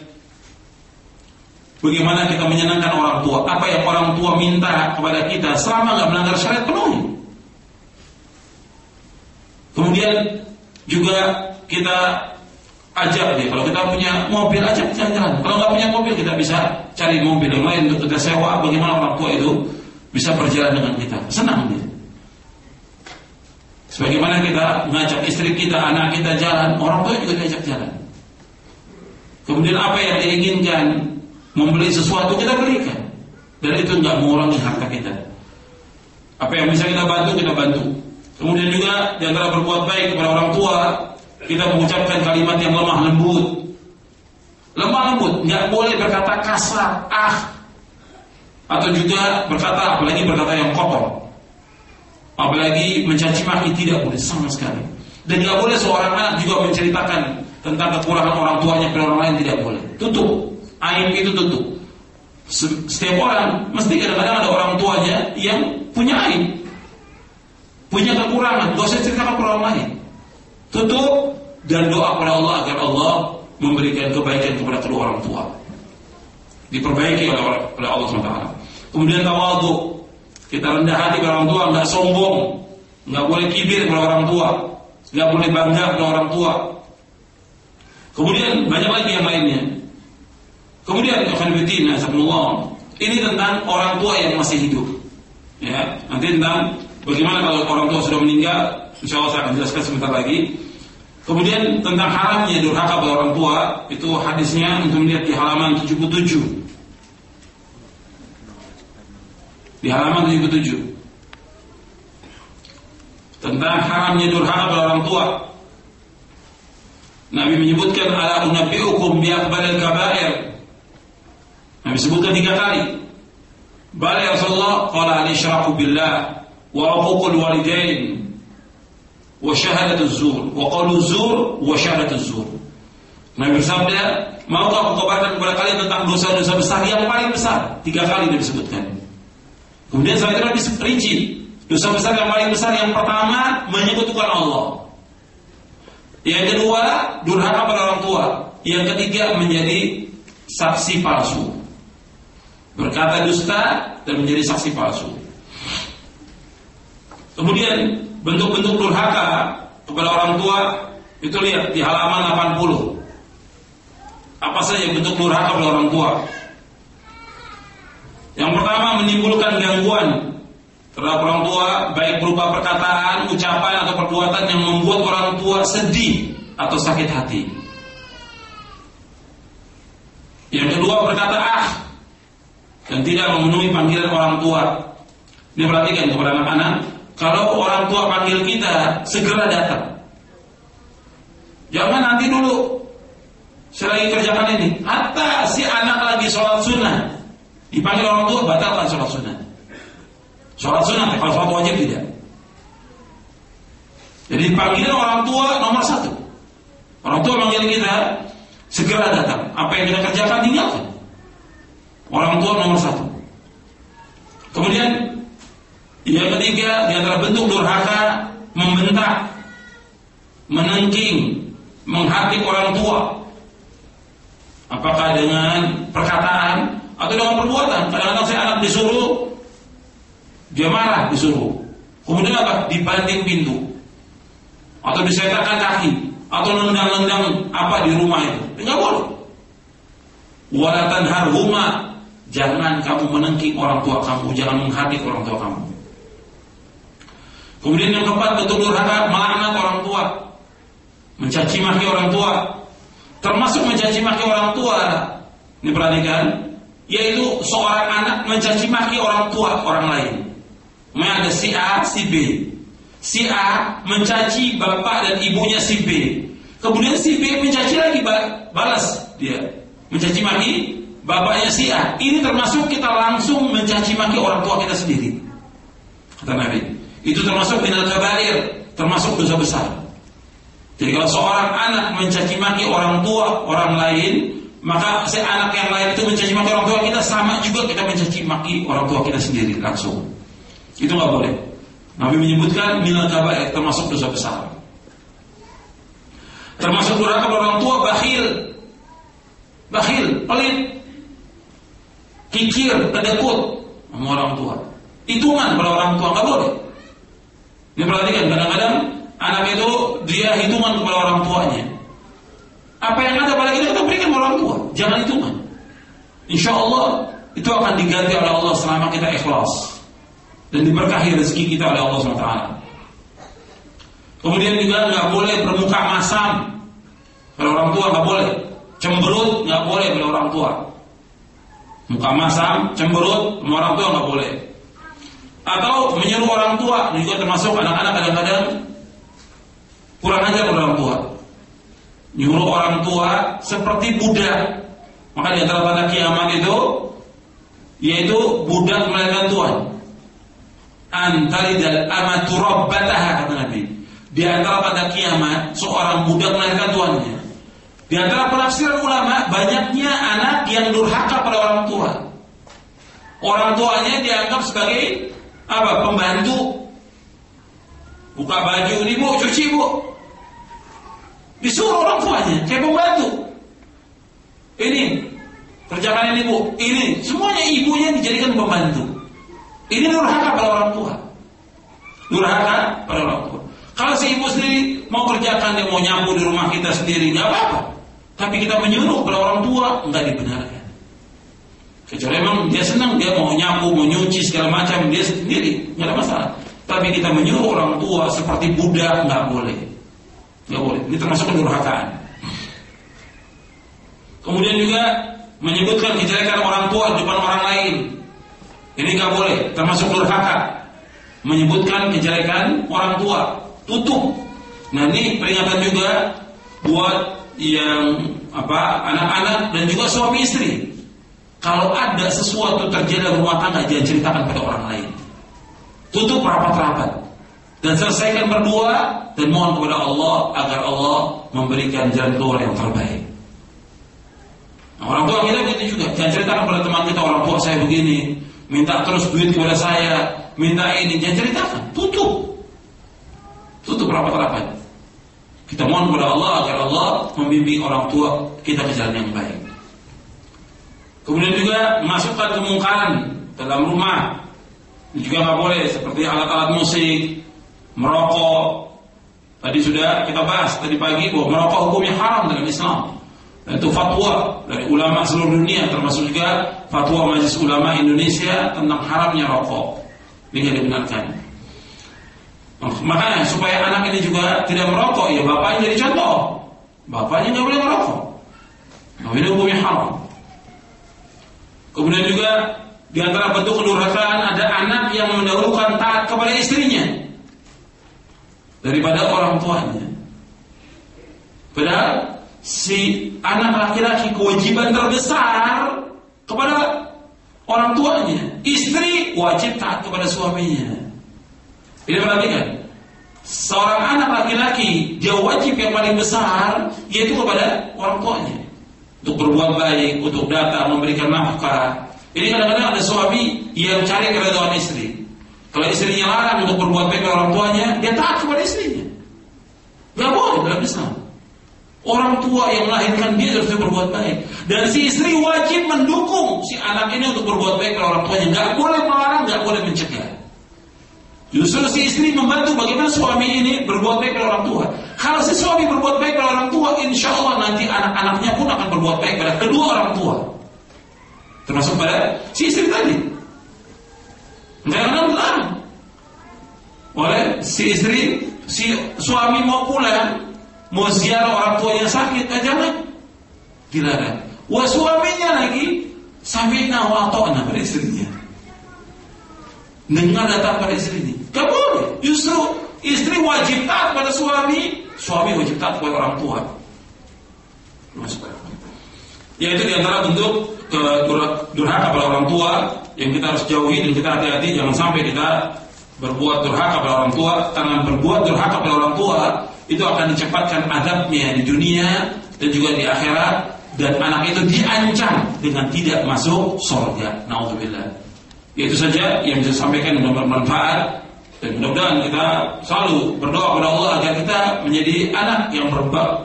Bagaimana kita menyenangkan orang tua Apa yang orang tua minta kepada kita Selama nggak melanggar syariat penuhi Kemudian juga kita ajak dia. Kalau kita punya mobil ajak jalan-jalan. Kalau nggak punya mobil kita bisa cari mobil yang lain untuk kita sewa. Bagaimana orang tua itu bisa berjalan dengan kita. Senang dia. Sebagaimana kita ngajak istri kita, anak kita jalan, orang tua juga diajak jalan. Kemudian apa yang diinginkan, membeli sesuatu kita berikan. Dan itu nggak mengurangi harta kita. Apa yang bisa kita bantu, kita bantu. Kemudian juga di antara berbuat baik kepada orang tua, kita mengucapkan kalimat yang lemah lembut. Lemah lembut, nggak boleh berkata kasar, ah, atau juga berkata apalagi berkata yang kotor. Apalagi mencaci maki tidak boleh sama sekali. Dan nggak boleh seorang anak juga menceritakan tentang kekurangan orang tuanya kepada orang lain tidak boleh. Tutup, aib itu tutup. Setiap orang mesti kadang-kadang ada orang tuanya yang punya aib, punya kekurangan. Gak usah kepada orang lain. Tutup dan doa kepada Allah agar Allah memberikan kebaikan kepada kedua orang tua. Diperbaiki oleh, oleh Allah SWT. Kemudian tawadu. Kita rendah hati kepada orang tua, nggak sombong, nggak boleh kibir kepada orang tua, nggak boleh bangga kepada orang tua. Kemudian banyak lagi yang lainnya. Kemudian akan betina, ini tentang orang tua yang masih hidup. Ya, nanti tentang bagaimana kalau orang tua sudah meninggal, insya Allah saya akan jelaskan sebentar lagi. Kemudian tentang haramnya durhaka pada orang tua itu hadisnya untuk melihat di halaman 77. Di halaman 77. Tentang haramnya durhaka pada orang tua. Nabi menyebutkan ala unabbiukum bi akbaril kabair. Nabi sebutkan tiga kali. Bala ya Rasulullah qala al-isyraku billah wa uququl walidain wa syahadatul zur wa qalu zur wa syahadatul zur. Nabi bersabda, maukah aku kabarkan kepada kalian tentang dosa-dosa besar yang paling besar? Tiga kali disebutkan. Kemudian setelah itu Nabi rinci. Dosa besar yang paling besar yang pertama menyebutkan Allah. Yang kedua, durhaka pada orang tua. Yang ketiga menjadi saksi palsu. Berkata dusta dan menjadi saksi palsu. Kemudian bentuk-bentuk durhaka kepada orang tua itu lihat di halaman 80. Apa saja bentuk durhaka kepada orang tua? Yang pertama menimbulkan gangguan terhadap orang tua baik berupa perkataan, ucapan atau perbuatan yang membuat orang tua sedih atau sakit hati. Yang kedua berkata ah dan tidak memenuhi panggilan orang tua. Ini perhatikan kepada anak-anak kalau orang tua panggil kita segera datang. Jangan nanti dulu. Saya lagi kerjakan ini. Hatta si anak lagi sholat sunnah. Dipanggil orang tua batalkan sholat sunnah. Sholat sunnah kalau sholat wajib tidak. Jadi panggilan orang tua nomor satu. Orang tua manggil kita segera datang. Apa yang kita kerjakan tinggalkan. Orang tua nomor satu. Kemudian yang ketiga, di antara bentuk durhaka membentak, menengking, menghati orang tua. Apakah dengan perkataan atau dengan perbuatan? Kadang-kadang saya anak disuruh, dia marah disuruh. Kemudian apa? Dibanting pintu. Atau disetakkan kaki. Atau nendang-nendang apa di rumah itu. Enggak boleh. Walatan harhuma. Jangan kamu menengking orang tua kamu. Jangan menghati orang tua kamu. Kemudian yang keempat bentuk durhaka melaknat orang tua, mencaci maki orang tua, termasuk mencaci maki orang tua. Ini perhatikan, yaitu seorang anak mencaci maki orang tua orang lain. Ada si A, si B. Si A mencaci bapak dan ibunya si B. Kemudian si B mencaci lagi balas dia. Mencaci maki bapaknya si A. Ini termasuk kita langsung mencaci maki orang tua kita sendiri. Kata Nabi. Itu termasuk minal kabair, termasuk dosa besar. Jadi kalau seorang anak mencaci maki orang tua orang lain, maka si anak yang lain itu mencaci maki orang tua kita sama juga kita mencaci maki orang tua kita sendiri langsung. Itu nggak boleh. Nabi menyebutkan minal kabair termasuk dosa besar. Termasuk durhaka orang tua bakhil. Bakhil, pelit. Kikir, kedekut sama orang tua. Hitungan pada orang tua nggak boleh. Ini perhatikan kadang-kadang anak itu dia hitungan kepada orang tuanya. Apa yang ada pada kita kita berikan orang tua, jangan hitungan. Insya Allah itu akan diganti oleh Allah selama kita ikhlas dan diberkahi rezeki kita oleh Allah SWT. Kemudian juga nggak boleh bermuka masam pada orang tua nggak boleh, cemberut nggak boleh pada orang tua. Muka masam, cemberut, sama orang tua nggak boleh. Atau menyuruh orang tua juga termasuk anak-anak kadang-kadang kurang ajar orang tua. Nyuruh orang tua seperti budak maka di antara tanda kiamat itu yaitu budak melahirkan Tuhan. Antalidal amatu rabbataha kata Nabi. Di antara tanda kiamat seorang budak melahirkan tuannya di antara penafsiran ulama banyaknya anak yang durhaka pada orang tua. Orang tuanya dianggap sebagai apa pembantu. Buka baju ini bu cuci bu. Disuruh orang tuanya kayak pembantu. Ini kerjakan ini bu. Ini semuanya ibunya dijadikan pembantu. Ini durhaka pada orang tua. Durhaka pada orang tua. Kalau si ibu sendiri mau kerjakan dia mau nyapu di rumah kita sendiri nggak apa-apa tapi kita menyuruh pada orang tua nggak dibenarkan Kecuali memang dia senang, dia mau nyapu, mau nyuci segala macam, dia sendiri, nggak ada masalah. Tapi kita menyuruh orang tua seperti budak nggak boleh, nggak boleh. Ini termasuk kedurhakaan. Kemudian juga menyebutkan kejelekan orang tua di depan orang lain. Ini nggak boleh, termasuk durhaka. Menyebutkan kejelekan orang tua, tutup. Nah ini peringatan juga buat yang apa anak-anak dan juga suami istri kalau ada sesuatu terjadi dalam rumah tangga, jangan ceritakan pada orang lain. Tutup rapat-rapat dan selesaikan berdua dan mohon kepada Allah agar Allah memberikan jalan keluar yang terbaik. Nah, orang tua kita begitu juga. Jangan ceritakan pada teman kita orang tua saya begini, minta terus duit kepada saya, minta ini, jangan ceritakan. Tutup, tutup rapat-rapat. Kita mohon kepada Allah agar membimbing orang tua kita ke jalan yang baik. Kemudian juga masukkan kemungkaran dalam rumah. Juga nggak boleh seperti alat-alat musik, merokok. Tadi sudah kita bahas tadi pagi bahwa merokok hukumnya haram dalam Islam. Dan itu fatwa dari ulama seluruh dunia termasuk juga fatwa Majelis Ulama Indonesia tentang haramnya rokok. Ini dibenarkan. Makanya supaya anak ini juga tidak merokok, ya bapaknya jadi contoh. Bapaknya nggak boleh merokok. Nah, ini hukumnya haram. Kemudian juga di antara bentuk kedurhakaan ada anak yang mendahulukan taat kepada istrinya daripada orang tuanya. Padahal si anak laki-laki kewajiban terbesar kepada orang tuanya. Istri wajib taat kepada suaminya. Ini perhatikan. Seorang anak laki-laki dia wajib yang paling besar yaitu kepada orang tuanya. Untuk berbuat baik, untuk datang memberikan nafkah. Ini kadang-kadang ada suami yang cari keredaan istri. Kalau istrinya larang untuk berbuat baik kepada orang tuanya, dia taat kepada istrinya. Gak boleh dalam Islam. Orang tua yang melahirkan dia harus berbuat baik. Dan si istri wajib mendukung si anak ini untuk berbuat baik kepada orang tuanya. Gak boleh melarang, gak boleh mencegah. Justru si istri membantu bagaimana suami ini berbuat baik kepada orang tua. Kalau si suami berbuat baik kepada orang tua, insya Allah nanti anak-anaknya pun akan berbuat baik pada kedua orang tua. Termasuk pada si istri tadi. Jangan melarang. Oleh si istri, si suami mau pulang, Mau ziarah orang tua yang sakit, eh, jangan. Dilarang. Wah suaminya lagi samina wa ta'na pada istrinya. Dengar datang pada istrinya. Gak boleh. Justru istri wajib taat pada suami, suami wajib taat kepada orang tua. Ya itu di antara bentuk ke durhaka pada orang tua yang kita harus jauhi dan kita hati-hati jangan sampai kita berbuat durhaka pada orang tua karena berbuat durhaka pada orang tua itu akan dicepatkan adabnya di dunia dan juga di akhirat dan anak itu diancam dengan tidak masuk surga. Nauzubillah. Itu saja yang bisa sampaikan dan bermanfaat dan mudah-mudahan kita selalu berdoa kepada Allah agar kita menjadi anak yang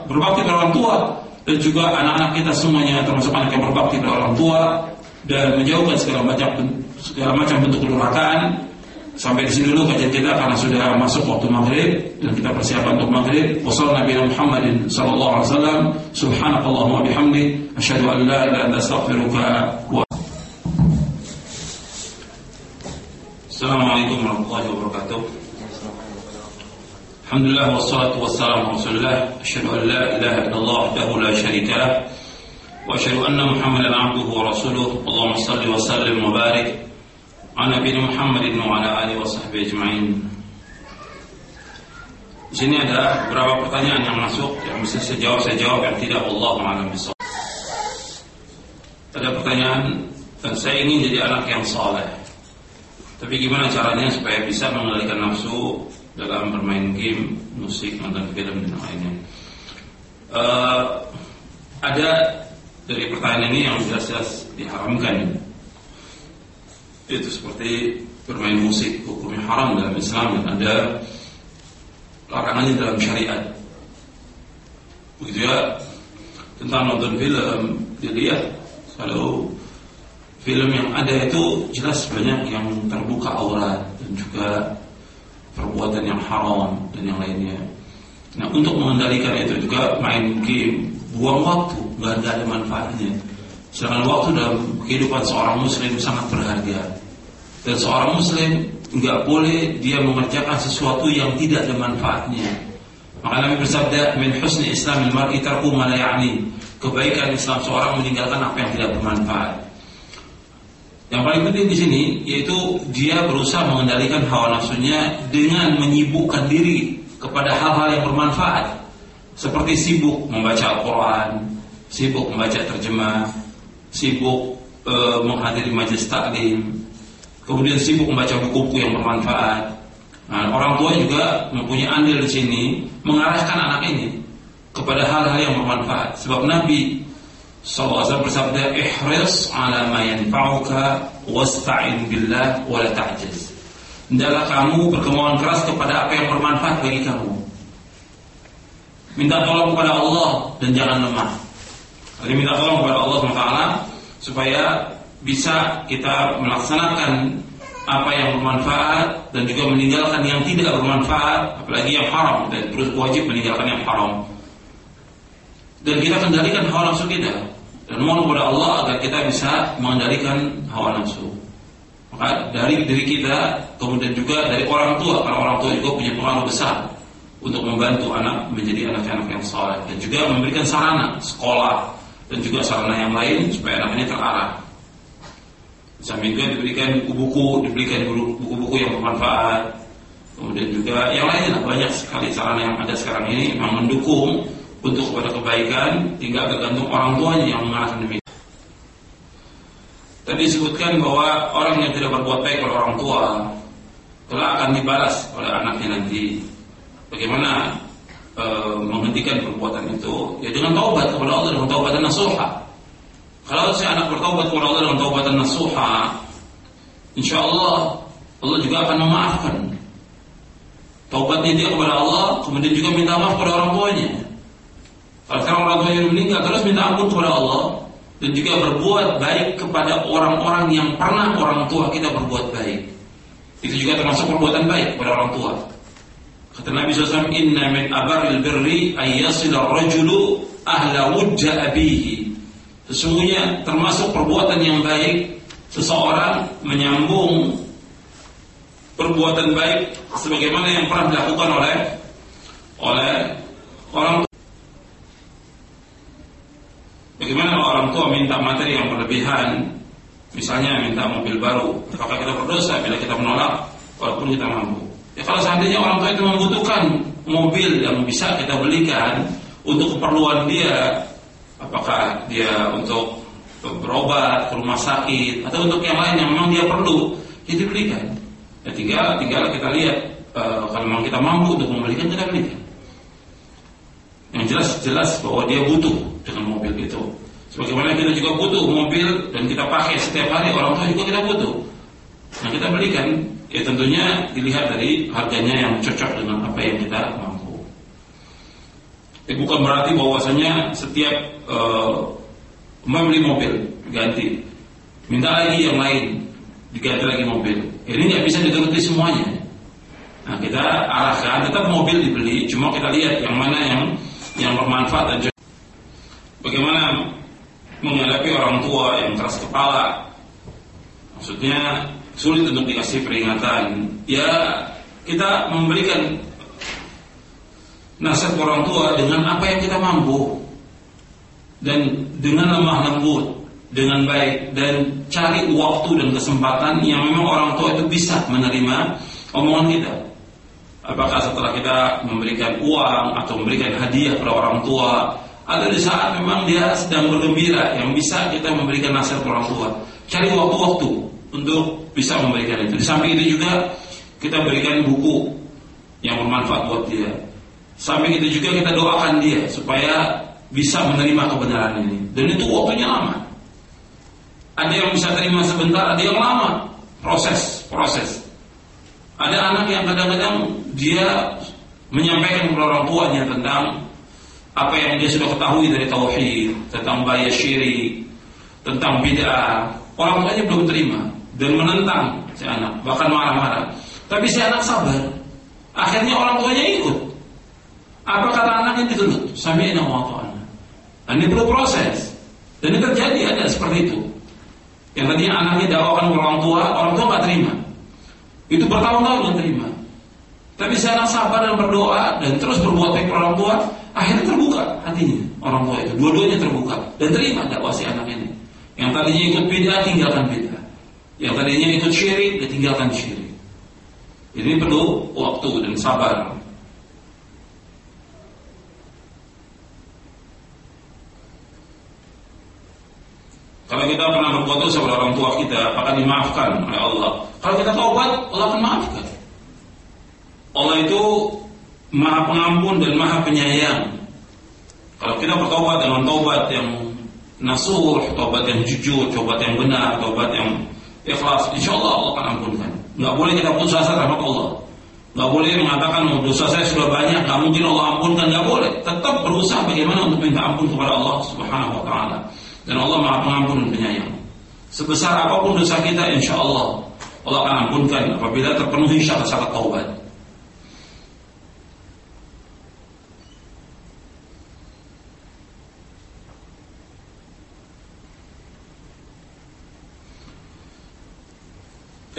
berbakti kepada orang tua dan juga anak-anak kita semuanya termasuk anak yang berbakti kepada orang tua dan menjauhkan segala macam segala macam bentuk kedurhakaan Sampai di sini dulu kajian kita karena sudah masuk waktu maghrib dan kita persiapan untuk maghrib. Nabi Muhammadin sallallahu alaihi wasallam. Subhanakallahumma bihamdi asyhadu an la ilaha illa anta astaghfiruka wa السلام عليكم ورحمة الله وبركاته. الحمد لله والصلاة والسلام على رسول الله. أشهد أن لا إله إلا الله وحده لا شريك له. وأشهد أن محمدا عبده ورسوله. اللهم صل وسلم وبارك على نبينا محمد وعلى آله وصحبه أجمعين. Di sini ada beberapa pertanyaan yang masuk yang mesti saya jawab, saya jawab yang tidak Allah malam besok. Ada pertanyaan dan saya ingin jadi anak yang soleh. Tapi gimana caranya supaya bisa mengendalikan nafsu dalam bermain game, musik, nonton film dan lainnya? Uh, ada dari pertanyaan ini yang jelas-jelas diharamkan itu seperti bermain musik hukumnya haram dalam Islam dan ada larangannya dalam syariat begitu ya tentang nonton film dilihat kalau film yang ada itu jelas banyak yang terbuka aurat dan juga perbuatan yang haram dan yang lainnya nah untuk mengendalikan itu juga main game buang waktu nggak ada manfaatnya Sedangkan waktu dalam kehidupan seorang muslim sangat berharga. Dan seorang muslim nggak boleh dia mengerjakan sesuatu yang tidak ada manfaatnya. Maka Nabi bersabda, "Min husni Islamil mar'i tarku ma ya'ni." Kebaikan Islam seorang meninggalkan apa yang tidak bermanfaat. Yang paling penting di sini yaitu dia berusaha mengendalikan hawa nafsunya dengan menyibukkan diri kepada hal-hal yang bermanfaat seperti sibuk membaca Al-Qur'an, sibuk membaca terjemah, sibuk e, menghadiri majelis taklim, kemudian sibuk membaca buku-buku yang bermanfaat. Nah, orang tua juga mempunyai andil di sini mengarahkan anak ini kepada hal-hal yang bermanfaat. Sebab Nabi SAW bersabda, "Ihris ala ma yanfa'uka wasta'in billah wa la ta'jiz." Hendaklah kamu berkemauan keras kepada apa yang bermanfaat bagi kamu. Minta tolong kepada Allah dan jangan lemah. Jadi minta tolong kepada Allah SWT supaya bisa kita melaksanakan apa yang bermanfaat dan juga meninggalkan yang tidak bermanfaat, apalagi yang haram dan terus wajib meninggalkan yang haram. Dan kita kendalikan hawa nafsu kita dan mohon kepada Allah agar kita bisa mengendalikan hawa nafsu. Maka dari diri kita, kemudian juga dari orang tua, karena orang tua juga punya pengaruh besar untuk membantu anak menjadi anak-anak yang soleh dan juga memberikan sarana sekolah dan juga sarana yang lain supaya anak ini terarah. Samping juga diberikan buku-buku, diberikan buku-buku yang bermanfaat, kemudian juga yang lainnya banyak sekali sarana yang ada sekarang ini memang mendukung untuk kepada kebaikan tinggal tergantung orang tuanya yang mengarahkan demikian. Tadi disebutkan bahwa orang yang tidak berbuat baik oleh orang tua telah akan dibalas oleh anaknya nanti. Bagaimana e, menghentikan perbuatan itu? Ya dengan taubat kepada Allah dengan taubat dan nasuha. Kalau si anak bertaubat kepada Allah dengan taubat dan nasuha, insya Allah Allah juga akan memaafkan. Taubatnya dia kepada Allah, kemudian juga minta maaf kepada orang tuanya. Kalau sekarang orang tuanya meninggal, terus minta ampun kepada Allah, dan juga berbuat baik kepada orang-orang yang pernah orang tua kita berbuat baik. Itu juga termasuk perbuatan baik kepada orang tua. Kata Nabi SAW, Inna min abaril birri ayyasila rajulu ahla wujja abihi. Sesungguhnya termasuk perbuatan yang baik seseorang menyambung perbuatan baik sebagaimana yang pernah dilakukan oleh oleh orang Bagaimana kalau orang tua minta materi yang berlebihan, misalnya minta mobil baru, apakah kita berdosa bila kita menolak walaupun kita mampu? Ya kalau seandainya orang tua itu membutuhkan mobil yang bisa kita belikan untuk keperluan dia, apakah dia untuk berobat ke rumah sakit atau untuk yang lain yang memang dia perlu, ya dibelikan. Ya tinggal tinggal kita lihat uh, kalau memang kita mampu untuk membelikan kita belikan. Yang jelas jelas bahwa dia butuh dengan mobil itu. Sebagaimana kita juga butuh mobil dan kita pakai setiap hari, orang tua juga kita butuh. Nah kita belikan, ya tentunya dilihat dari harganya yang cocok dengan apa yang kita mampu. Ya, bukan berarti bahwasanya setiap uh, membeli mobil ganti, minta lagi yang lain diganti lagi mobil. Ini nggak bisa dituruti semuanya. Nah kita arahkan tetap mobil dibeli, cuma kita lihat yang mana yang yang bermanfaat dan bagaimana menghadapi orang tua yang keras kepala? Maksudnya sulit untuk dikasih peringatan. Ya kita memberikan nasihat orang tua dengan apa yang kita mampu. Dan dengan lemah lembut dengan baik dan cari waktu dan kesempatan yang memang orang tua itu bisa menerima omongan kita. Apakah setelah kita memberikan uang atau memberikan hadiah kepada orang tua ada di saat memang dia sedang bergembira yang bisa kita memberikan nasihat kepada orang tua. Cari waktu-waktu untuk bisa memberikan itu. Di samping itu juga kita berikan buku yang bermanfaat buat dia. Samping itu juga kita doakan dia supaya bisa menerima kebenaran ini. Dan itu waktunya lama. Ada yang bisa terima sebentar ada yang lama. Proses proses. Ada anak yang kadang-kadang dia menyampaikan kepada orang tuanya tentang apa yang dia sudah ketahui dari tauhid, tentang bahaya syirik, tentang bid'ah. Orang tuanya belum terima dan menentang si anak, bahkan marah-marah. Tapi si anak sabar. Akhirnya orang tuanya ikut. Apa kata anak yang dituntut? Sami'na wa ta'ala. Dan ini perlu proses. Dan ini terjadi ada seperti itu. Yang tadinya anaknya dakwakan orang tua, orang tua nggak terima. Itu bertahun-tahun nggak terima. Tapi saya anak sabar dan berdoa dan terus berbuat baik orang tua, akhirnya terbuka hatinya orang tua itu. Dua-duanya terbuka dan terima dakwah si anak ini. Yang tadinya ikut bid'ah tinggalkan bid'ah. Yang tadinya ikut syirik dia tinggalkan syirik. Ini perlu waktu dan sabar. Kalau kita pernah berbuat dosa kepada orang tua kita, akan dimaafkan oleh Allah. Kalau kita taubat, Allah akan maafkan. Allah itu Maha Pengampun dan Maha Penyayang. Kalau kita bertobat dengan taubat yang nasuh, taubat yang jujur, taubat yang benar, taubat yang ikhlas, insya Allah Allah akan ampunkan. Nggak boleh kita putus asa terhadap Allah. Nggak boleh mengatakan oh, dosa saya sudah banyak, nggak mungkin Allah ampunkan, nggak boleh. Tetap berusaha bagaimana untuk minta ampun kepada Allah Subhanahu Wa Taala. Dan Allah Maha Pengampun dan Penyayang. Sebesar apa pun dosa kita, insya Allah Allah akan ampunkan apabila terpenuhi syarat-syarat taubat.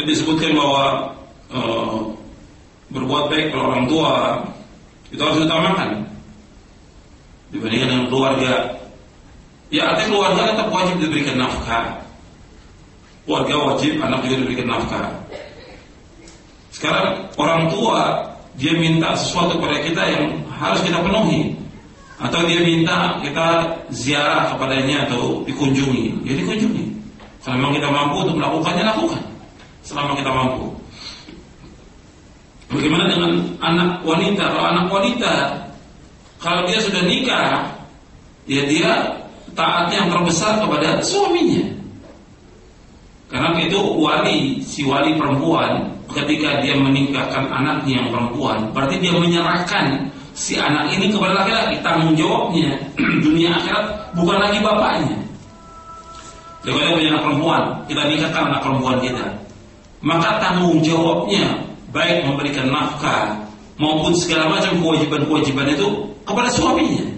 Disebutkan bahwa uh, berbuat baik kepada orang tua itu harus diutamakan dibandingkan dengan keluarga. Ya artinya keluarga tetap wajib diberikan nafkah. Keluarga wajib, anak juga diberikan nafkah. Sekarang orang tua dia minta sesuatu kepada kita yang harus kita penuhi atau dia minta kita ziarah kepadanya atau dikunjungi, ya dikunjungi. Kalau memang kita mampu untuk melakukannya lakukan selama kita mampu. Bagaimana dengan anak wanita? Kalau anak wanita, kalau dia sudah nikah, ya dia taatnya yang terbesar kepada suaminya. Karena itu wali, si wali perempuan, ketika dia menikahkan anaknya yang perempuan, berarti dia menyerahkan si anak ini kepada laki-laki. Tanggung jawabnya dunia akhirat bukan lagi bapaknya. Kalau punya anak perempuan, kita nikahkan anak perempuan kita. Maka tanggung jawabnya baik memberikan nafkah maupun segala macam kewajiban-kewajiban itu kepada suaminya.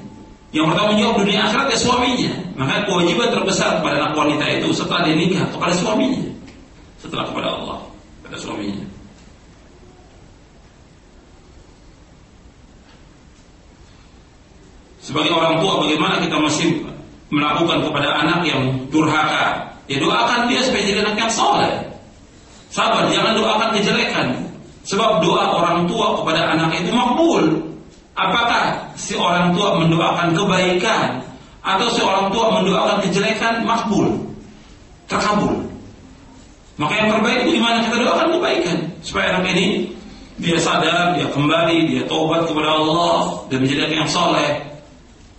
Yang bertanggung jawab dunia akhirat ya suaminya. Maka kewajiban terbesar kepada anak wanita itu setelah dia kepada suaminya. Setelah kepada Allah, kepada suaminya. Sebagai orang tua bagaimana kita masih melakukan kepada anak yang durhaka? Ya doakan dia supaya jadi anak yang soleh. Sabar, jangan doakan kejelekan. Sebab doa orang tua kepada anak itu makbul. Apakah si orang tua mendoakan kebaikan atau si orang tua mendoakan kejelekan makbul, terkabul. Maka yang terbaik itu gimana kita doakan kebaikan supaya anak ini dia sadar, dia kembali, dia tobat kepada Allah dan menjadi anak yang soleh.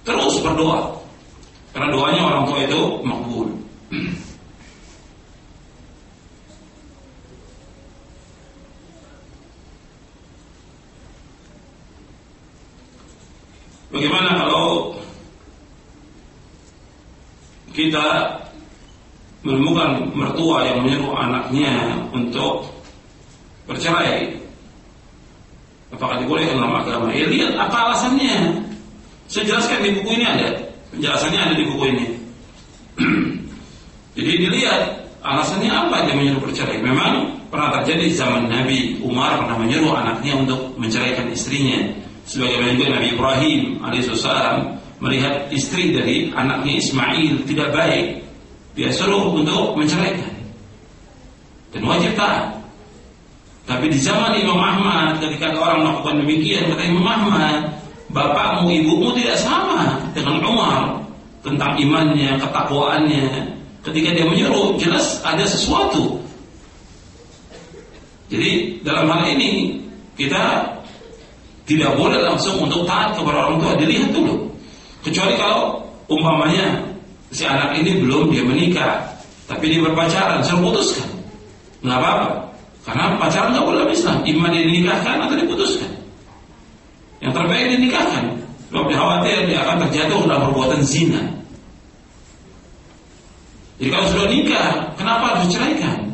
Terus berdoa. Karena doanya orang tua itu makbul. Bagaimana kalau kita menemukan mertua yang menyuruh anaknya untuk bercerai? Apakah dibolehkan dalam agama? Ya lihat apa alasannya. Saya jelaskan di buku ini ada. Penjelasannya ada di buku ini. Jadi dilihat alasannya apa dia menyuruh bercerai. Memang pernah terjadi zaman Nabi Umar pernah menyuruh anaknya untuk menceraikan istrinya sebagaimana juga Nabi Ibrahim alaihissalam melihat istri dari anaknya Ismail tidak baik, dia suruh untuk menceraikan dan wajib taat. Tapi di zaman Imam Ahmad ketika orang melakukan demikian kata Imam Ahmad, bapakmu ibumu tidak sama dengan Umar tentang imannya, ketakwaannya. Ketika dia menyuruh jelas ada sesuatu. Jadi dalam hal ini kita tidak boleh langsung untuk taat kepada orang tua, dilihat dulu. Kecuali kalau umpamanya si anak ini belum dia menikah, tapi dia berpacaran, saya putuskan. Nggak apa-apa. Karena pacaran nggak boleh Islam. Iman dia dinikahkan atau diputuskan. Yang terbaik dinikahkan. Sebab khawatir dia akan terjatuh dalam perbuatan zina. Jadi kalau sudah nikah, kenapa harus diceraikan?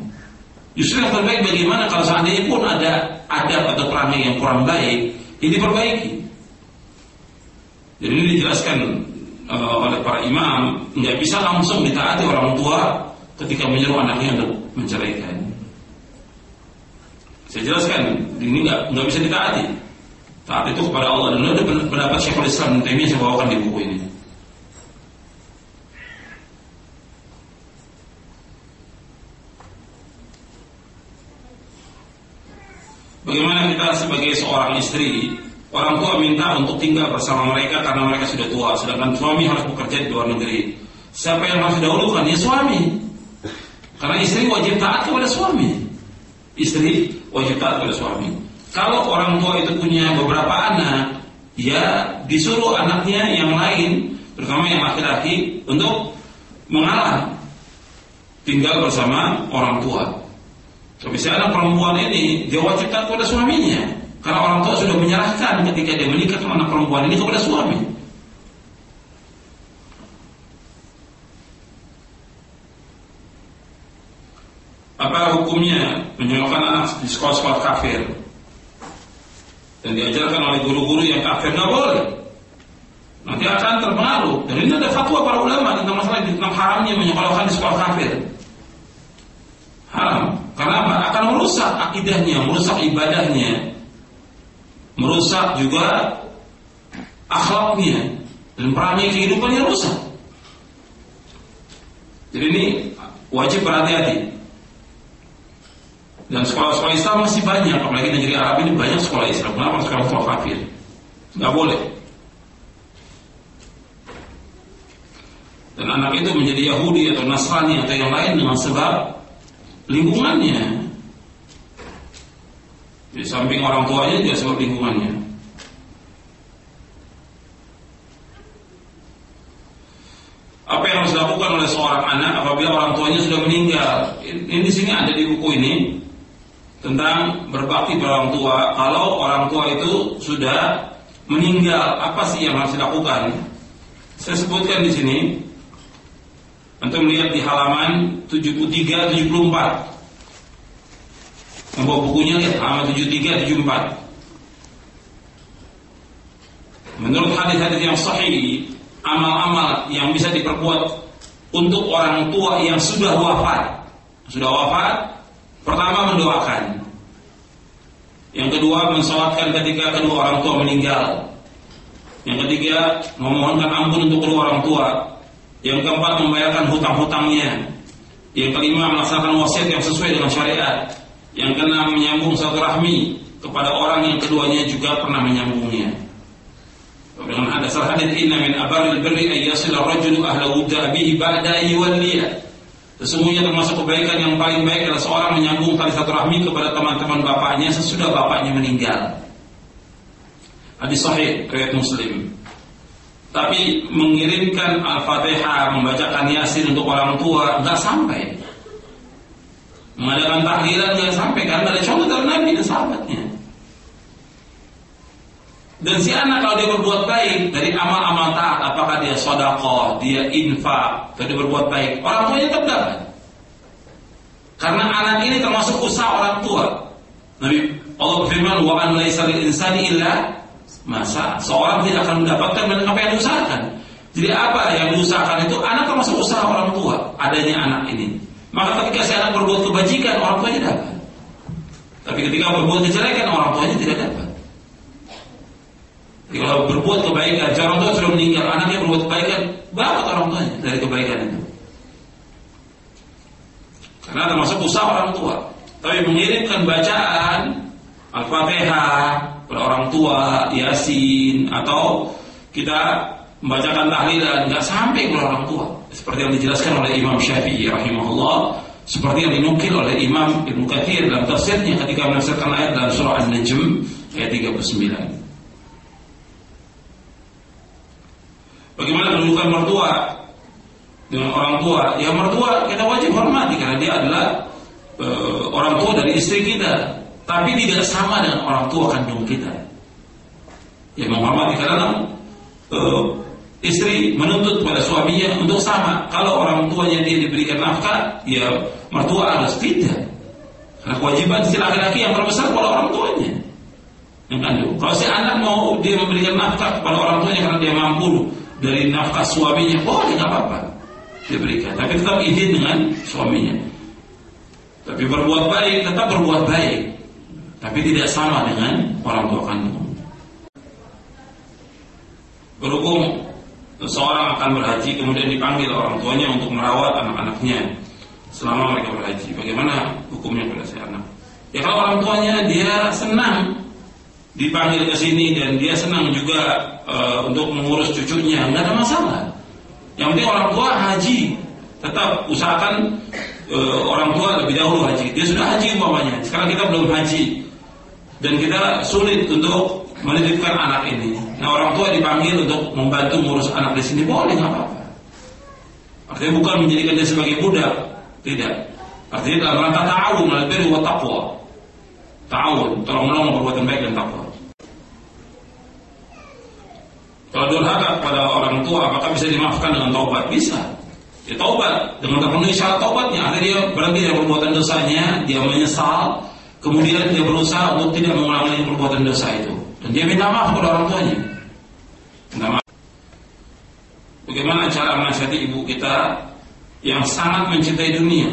Justru yang terbaik bagaimana kalau seandainya pun ada ada atau perangai yang kurang baik, ini diperbaiki. Jadi ini dijelaskan uh, oleh para imam, nggak bisa langsung ditaati orang tua ketika menyuruh anaknya untuk menceraikan. Saya jelaskan, ini nggak nggak bisa ditaati. Taat itu kepada Allah dan ada pendapat Syekhul Islam dan saya bawakan di buku ini. Bagaimana kita sebagai seorang istri, orang tua minta untuk tinggal bersama mereka karena mereka sudah tua, sedangkan suami harus bekerja di luar negeri. Siapa yang harus dahulukan? Ya suami. Karena istri wajib taat kepada suami. Istri wajib taat kepada suami. Kalau orang tua itu punya beberapa anak, ya disuruh anaknya yang lain, terutama yang laki-laki, untuk mengalah tinggal bersama orang tua. Anak perempuan ini dia wajib taat kepada suaminya. Karena orang tua sudah menyerahkan ketika dia menikah anak perempuan ini kepada suami. Apa hukumnya menyekolahkan anak di sekolah-sekolah kafir dan diajarkan oleh guru-guru yang kafir nggak boleh. Nanti akan terpengaruh. Dan ini ada fatwa para ulama tentang masalah tentang haramnya menyekolahkan di sekolah kafir. Haram. Karena apa? Akan merusak akidahnya, merusak ibadahnya, merusak juga akhlaknya dan perangai kehidupannya rusak. Jadi ini wajib berhati-hati. Dan sekolah-sekolah Islam masih banyak, apalagi negeri Arab ini banyak sekolah Islam. Kenapa sekolah sekolah kafir? Nggak boleh. Dan anak itu menjadi Yahudi atau Nasrani atau yang lain dengan sebab lingkungannya. Di samping orang tuanya juga sebab lingkungannya. Apa yang harus dilakukan oleh seorang anak apabila orang tuanya sudah meninggal? Ini di sini ada di buku ini tentang berbakti pada orang tua. Kalau orang tua itu sudah meninggal, apa sih yang harus dilakukan? Saya sebutkan di sini. Untuk melihat di halaman 73 74. Membawa bukunya lihat halaman 73 74. Menurut hadis-hadis yang sahih, amal-amal yang bisa diperbuat untuk orang tua yang sudah wafat. Sudah wafat, pertama mendoakan. Yang kedua mensolatkan ketika kedua orang tua meninggal. Yang ketiga memohonkan ampun untuk kedua orang tua. Yang keempat membayarkan hutang-hutangnya. Yang kelima melaksanakan wasiat yang sesuai dengan syariat. Yang keenam menyambung satu rahmi kepada orang yang keduanya juga pernah menyambungnya. Dengan ada hadis inna min abaril birri ay yasila rajulu ahla wudda bihi ba'da. Sesungguhnya termasuk kebaikan yang paling baik adalah seorang menyambung tali satu rahmi kepada teman-teman bapaknya sesudah bapaknya meninggal. Hadis sahih riwayat Muslim. Tapi mengirimkan Al-Fatihah, membacakan Yasin untuk orang tua nggak sampai. Mengadakan tahlilan nggak sampai karena ada contoh dari Nabi dan sahabatnya. Dan si anak kalau dia berbuat baik dari amal-amal taat, apakah dia sodakoh, dia infak, atau dia berbuat baik, orang tuanya tetap Karena anak ini termasuk usaha orang tua. Nabi Allah berfirman, wa an laisa insani illa masa seorang tidak akan mendapatkan apa yang diusahakan. Jadi apa yang diusahakan itu anak termasuk usaha orang tua adanya anak ini. Maka ketika si anak berbuat kebajikan orang tuanya dapat. Tapi ketika berbuat kejelekan orang tuanya tidak dapat. Jadi kalau berbuat kebaikan, orang tua sudah meninggal, anaknya berbuat kebaikan, dapat orang tuanya dari kebaikan itu. Karena termasuk usaha orang tua. Tapi mengirimkan bacaan Al-Fatihah, pada orang tua, Yasin atau kita membacakan tahlilan nggak sampai kepada orang tua seperti yang dijelaskan oleh Imam Syafi'i rahimahullah seperti yang dinukil oleh Imam Ibnu Katsir dalam tafsirnya ketika menafsirkan ayat dalam surah An-Najm ayat 39. Bagaimana kedudukan mertua dengan orang tua? Ya mertua kita wajib hormati karena dia adalah e, orang tua dari istri kita tapi tidak sama dengan orang tua kandung kita. Ya menghormati karena uh, istri menuntut pada suaminya untuk sama. Kalau orang tuanya dia diberikan nafkah, ya mertua harus tidak. Karena kewajiban si laki-laki yang terbesar pada orang tuanya yang kandung. Kalau si anak mau dia memberikan nafkah kepada orang tuanya karena dia mampu dari nafkah suaminya, boleh nggak apa-apa dia berikan. Tapi tetap izin dengan suaminya. Tapi berbuat baik tetap berbuat baik tapi tidak sama dengan orang tua kandung. Berhubung seorang akan berhaji kemudian dipanggil orang tuanya untuk merawat anak-anaknya selama mereka berhaji. Bagaimana hukumnya pada si anak? Ya kalau orang tuanya dia senang dipanggil ke sini dan dia senang juga e, untuk mengurus cucunya, nggak ada masalah. Yang penting orang tua haji, tetap usahakan e, orang tua lebih dahulu haji. Dia sudah haji umpamanya, sekarang kita belum haji dan kita sulit untuk menitipkan anak ini. Nah orang tua dipanggil untuk membantu ngurus anak di sini boleh nggak apa-apa. Artinya bukan menjadikan dia sebagai budak, tidak. Artinya dalam rangka ta'awun al birri wa taqwa. Ta'awun, tolong menolong perbuatan baik dan takwa. Kalau durhaka kepada orang tua, apakah bisa dimaafkan dengan taubat? Bisa. Dia taubat dengan terpenuhi syarat taubatnya. Akhirnya dia berhenti dari perbuatan dosanya, dia menyesal, Kemudian dia berusaha untuk tidak mengulangi perbuatan dosa itu. Dan dia minta maaf kepada orang tuanya. Minta maaf. Bagaimana cara menasihati ibu kita yang sangat mencintai dunia?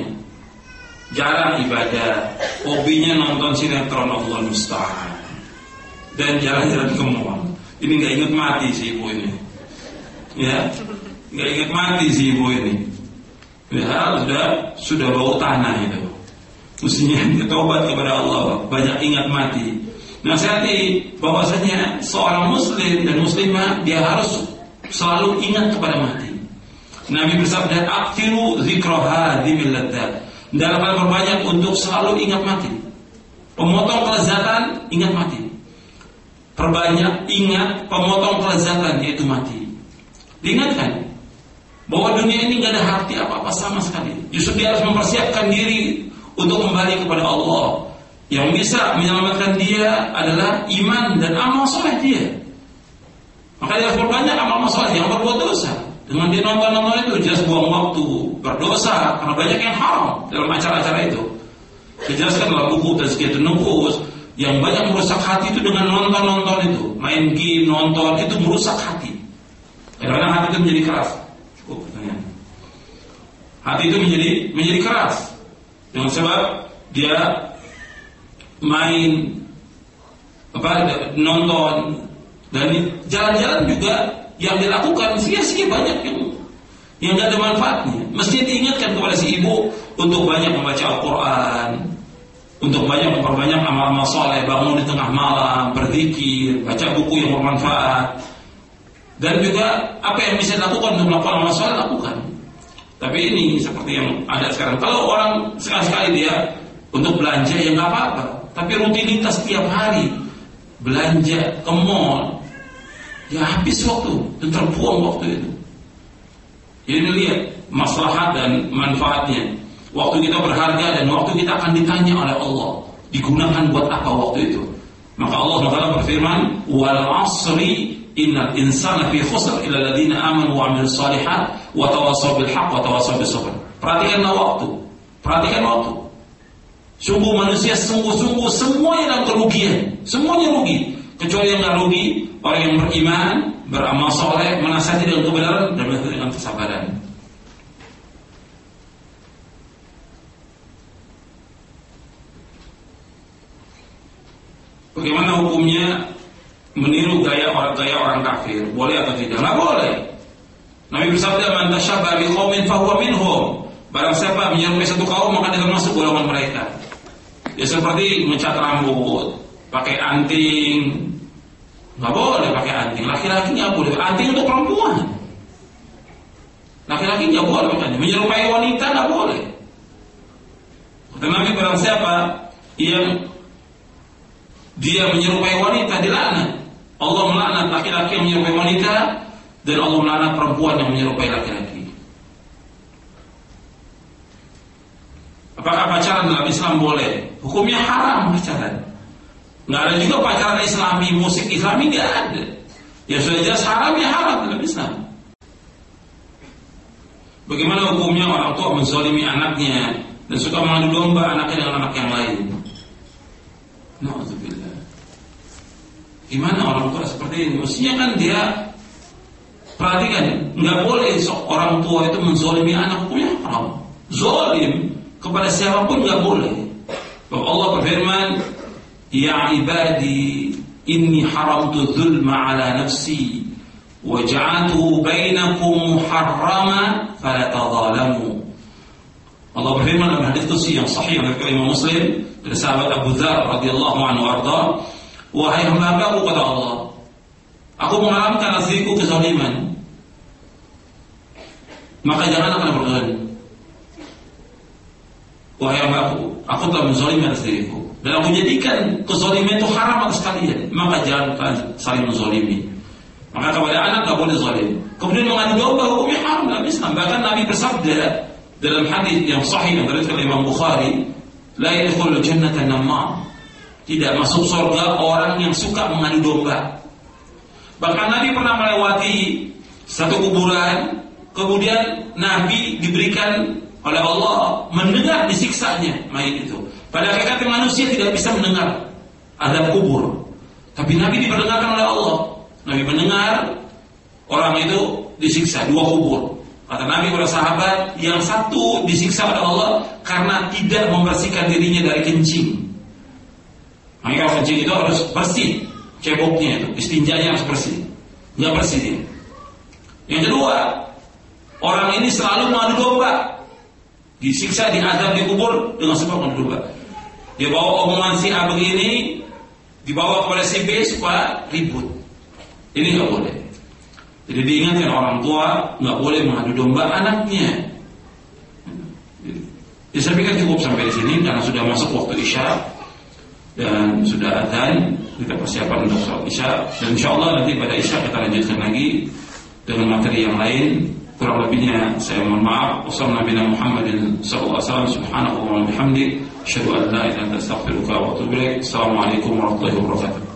Jarang ibadah, hobinya nonton sinetron Allah Musta'an. Dan jalan-jalan ke mall. Ini nggak ingat mati si ibu ini. Ya, nggak ingat mati si ibu ini. Ya, sudah sudah bau tanah itu. Mestinya tobat kepada Allah, banyak ingat mati. Nasihati bahwasanya seorang muslim dan muslimah dia harus selalu ingat kepada mati. Nabi bersabda, "Aktiru dzikra hadhimil ladzat." Dalam hal berbanyak untuk selalu ingat mati. Pemotong kelezatan, ingat mati. Perbanyak ingat pemotong kelezatan yaitu mati. Diingatkan bahwa dunia ini nggak ada arti apa-apa sama sekali. Justru dia harus mempersiapkan diri untuk kembali kepada Allah. Yang bisa menyelamatkan dia adalah iman dan amal soleh dia. Maka dia berbanyak amal soleh yang berbuat dosa. Dengan dia nonton-nonton itu jelas buang waktu, berdosa karena banyak yang haram dalam acara-acara itu. Dijelaskan dalam buku Tazkiyatun Nufus yang banyak merusak hati itu dengan nonton-nonton itu, main game, nonton itu merusak hati. Kadang-kadang hati itu menjadi keras. Cukup pertanyaan. Hati itu menjadi menjadi keras dengan sebab dia main apa nonton dan jalan-jalan juga yang dilakukan sia-sia banyak yang yang tidak ada manfaatnya. Mesti diingatkan kepada si ibu untuk banyak membaca Al-Quran, untuk banyak memperbanyak amal-amal soleh, bangun di tengah malam, berzikir, baca buku yang bermanfaat, dan juga apa yang bisa dilakukan untuk melakukan amal soleh lakukan. Tapi ini seperti yang ada sekarang. Kalau orang sekali-sekali dia untuk belanja ya nggak apa-apa. Tapi rutinitas setiap hari belanja ke mall, ya habis waktu dan terbuang waktu itu. Jadi lihat maslahat dan manfaatnya. Waktu kita berharga dan waktu kita akan ditanya oleh Allah. Digunakan buat apa waktu itu? Maka Allah SWT berfirman, "Wal asri innal insana fi khusr illa alladziina amanu wa 'amilus shalihat wa bil haqq wa bis sabr." Perhatikanlah waktu. Perhatikan waktu. Sungguh manusia sungguh-sungguh semuanya dalam kerugian. Semuanya rugi. Kecuali yang nggak rugi, orang yang beriman, beramal soleh, menasihati dengan kebenaran dan menasihati dengan kesabaran. Bagaimana hukumnya meniru gaya orang gaya orang kafir? Boleh atau tidak? Nggak boleh. Nabi bersabda, "Man tashabba bi qaumin fahuwa minhum." Barang siapa menyerupai satu kaum maka dia termasuk golongan mereka. Ya seperti mencat rambut, pakai anting, nggak boleh pakai anting. Laki-laki nggak boleh. Anting untuk perempuan. Laki-laki nggak boleh pakai Menyerupai wanita nggak boleh. Kata Nabi barang siapa yang dia menyerupai wanita dilaknat. Allah melaknat laki-laki yang menyerupai wanita dan Allah melaknat perempuan yang menyerupai laki-laki. Apakah pacaran dalam Islam boleh? Hukumnya haram pacaran. Nggak ada juga pacaran Islami, musik Islami nggak ada. Ya sudah jelas haram ya haram dalam Islam. Bagaimana hukumnya orang tua menzalimi anaknya dan suka mengadu domba anaknya dengan anak yang lain? Nauzubillah. Gimana orang tua seperti ini? Mestinya kan dia perhatikan, nggak boleh orang tua itu menzalimi anak hukumnya haram. Zolim kepada siapa pun nggak boleh. Bahwa Allah berfirman, Ya ibadi, inni haramtu dzulma ala nafsi wa ja'altuhu bainakum muharrama fala tadhalamu. Allah berfirman dalam hadis qudsi yang sahih diriwayatkan Imam Muslim dari sahabat Abu Dzar radhiyallahu anhu arda, wahai hamba-hambaku kata Allah, aku mengharamkan diriku kezaliman. Maka janganlah kalian berkenan Wahai hambaku, aku telah menzalimi atas diriku. Dan aku jadikan kezaliman itu haram atas kalian. Maka jangan saling menzalimi. Maka kepada anak tidak boleh zalim. Kemudian mengadu domba hukumnya haram dalam Islam. Bahkan Nabi bersabda dalam hadis yang sahih yang terlihat oleh Imam Bukhari, la yadkhulul jannata namam. Tidak masuk surga orang yang suka mengadu domba. Bahkan Nabi pernah melewati satu kuburan, kemudian Nabi diberikan oleh Allah mendengar disiksanya mayat itu. Pada hakikatnya manusia tidak bisa mendengar ada kubur. Tapi Nabi diperdengarkan oleh Allah. Nabi mendengar orang itu disiksa dua kubur. Kata Nabi kepada sahabat, yang satu disiksa oleh Allah karena tidak membersihkan dirinya dari kencing. Makanya kalau kencing itu harus bersih, ceboknya itu, istinjanya harus bersih. Nggak bersih dia. Yang kedua, orang ini selalu mengadu domba disiksa, diazab di kubur dengan sebab orang domba. Dia bawa omongan si A begini, dibawa kepada si B supaya ribut. Ini nggak boleh. Jadi diingatkan orang tua nggak boleh mengadu domba anaknya. Ya, saya pikir cukup sampai di sini karena sudah masuk waktu isya dan sudah adzan kita persiapan untuk sholat isya dan insya Allah nanti pada isya kita lanjutkan lagi dengan materi yang lain kurang lebihnya saya mohon maaf wassalamualaikum Muhammadin sallallahu alaihi wasallam subhanahu wa bihamdi asyhadu an la ilaha illa anta astaghfiruka wa atubu ilaik assalamualaikum warahmatullahi wabarakatuh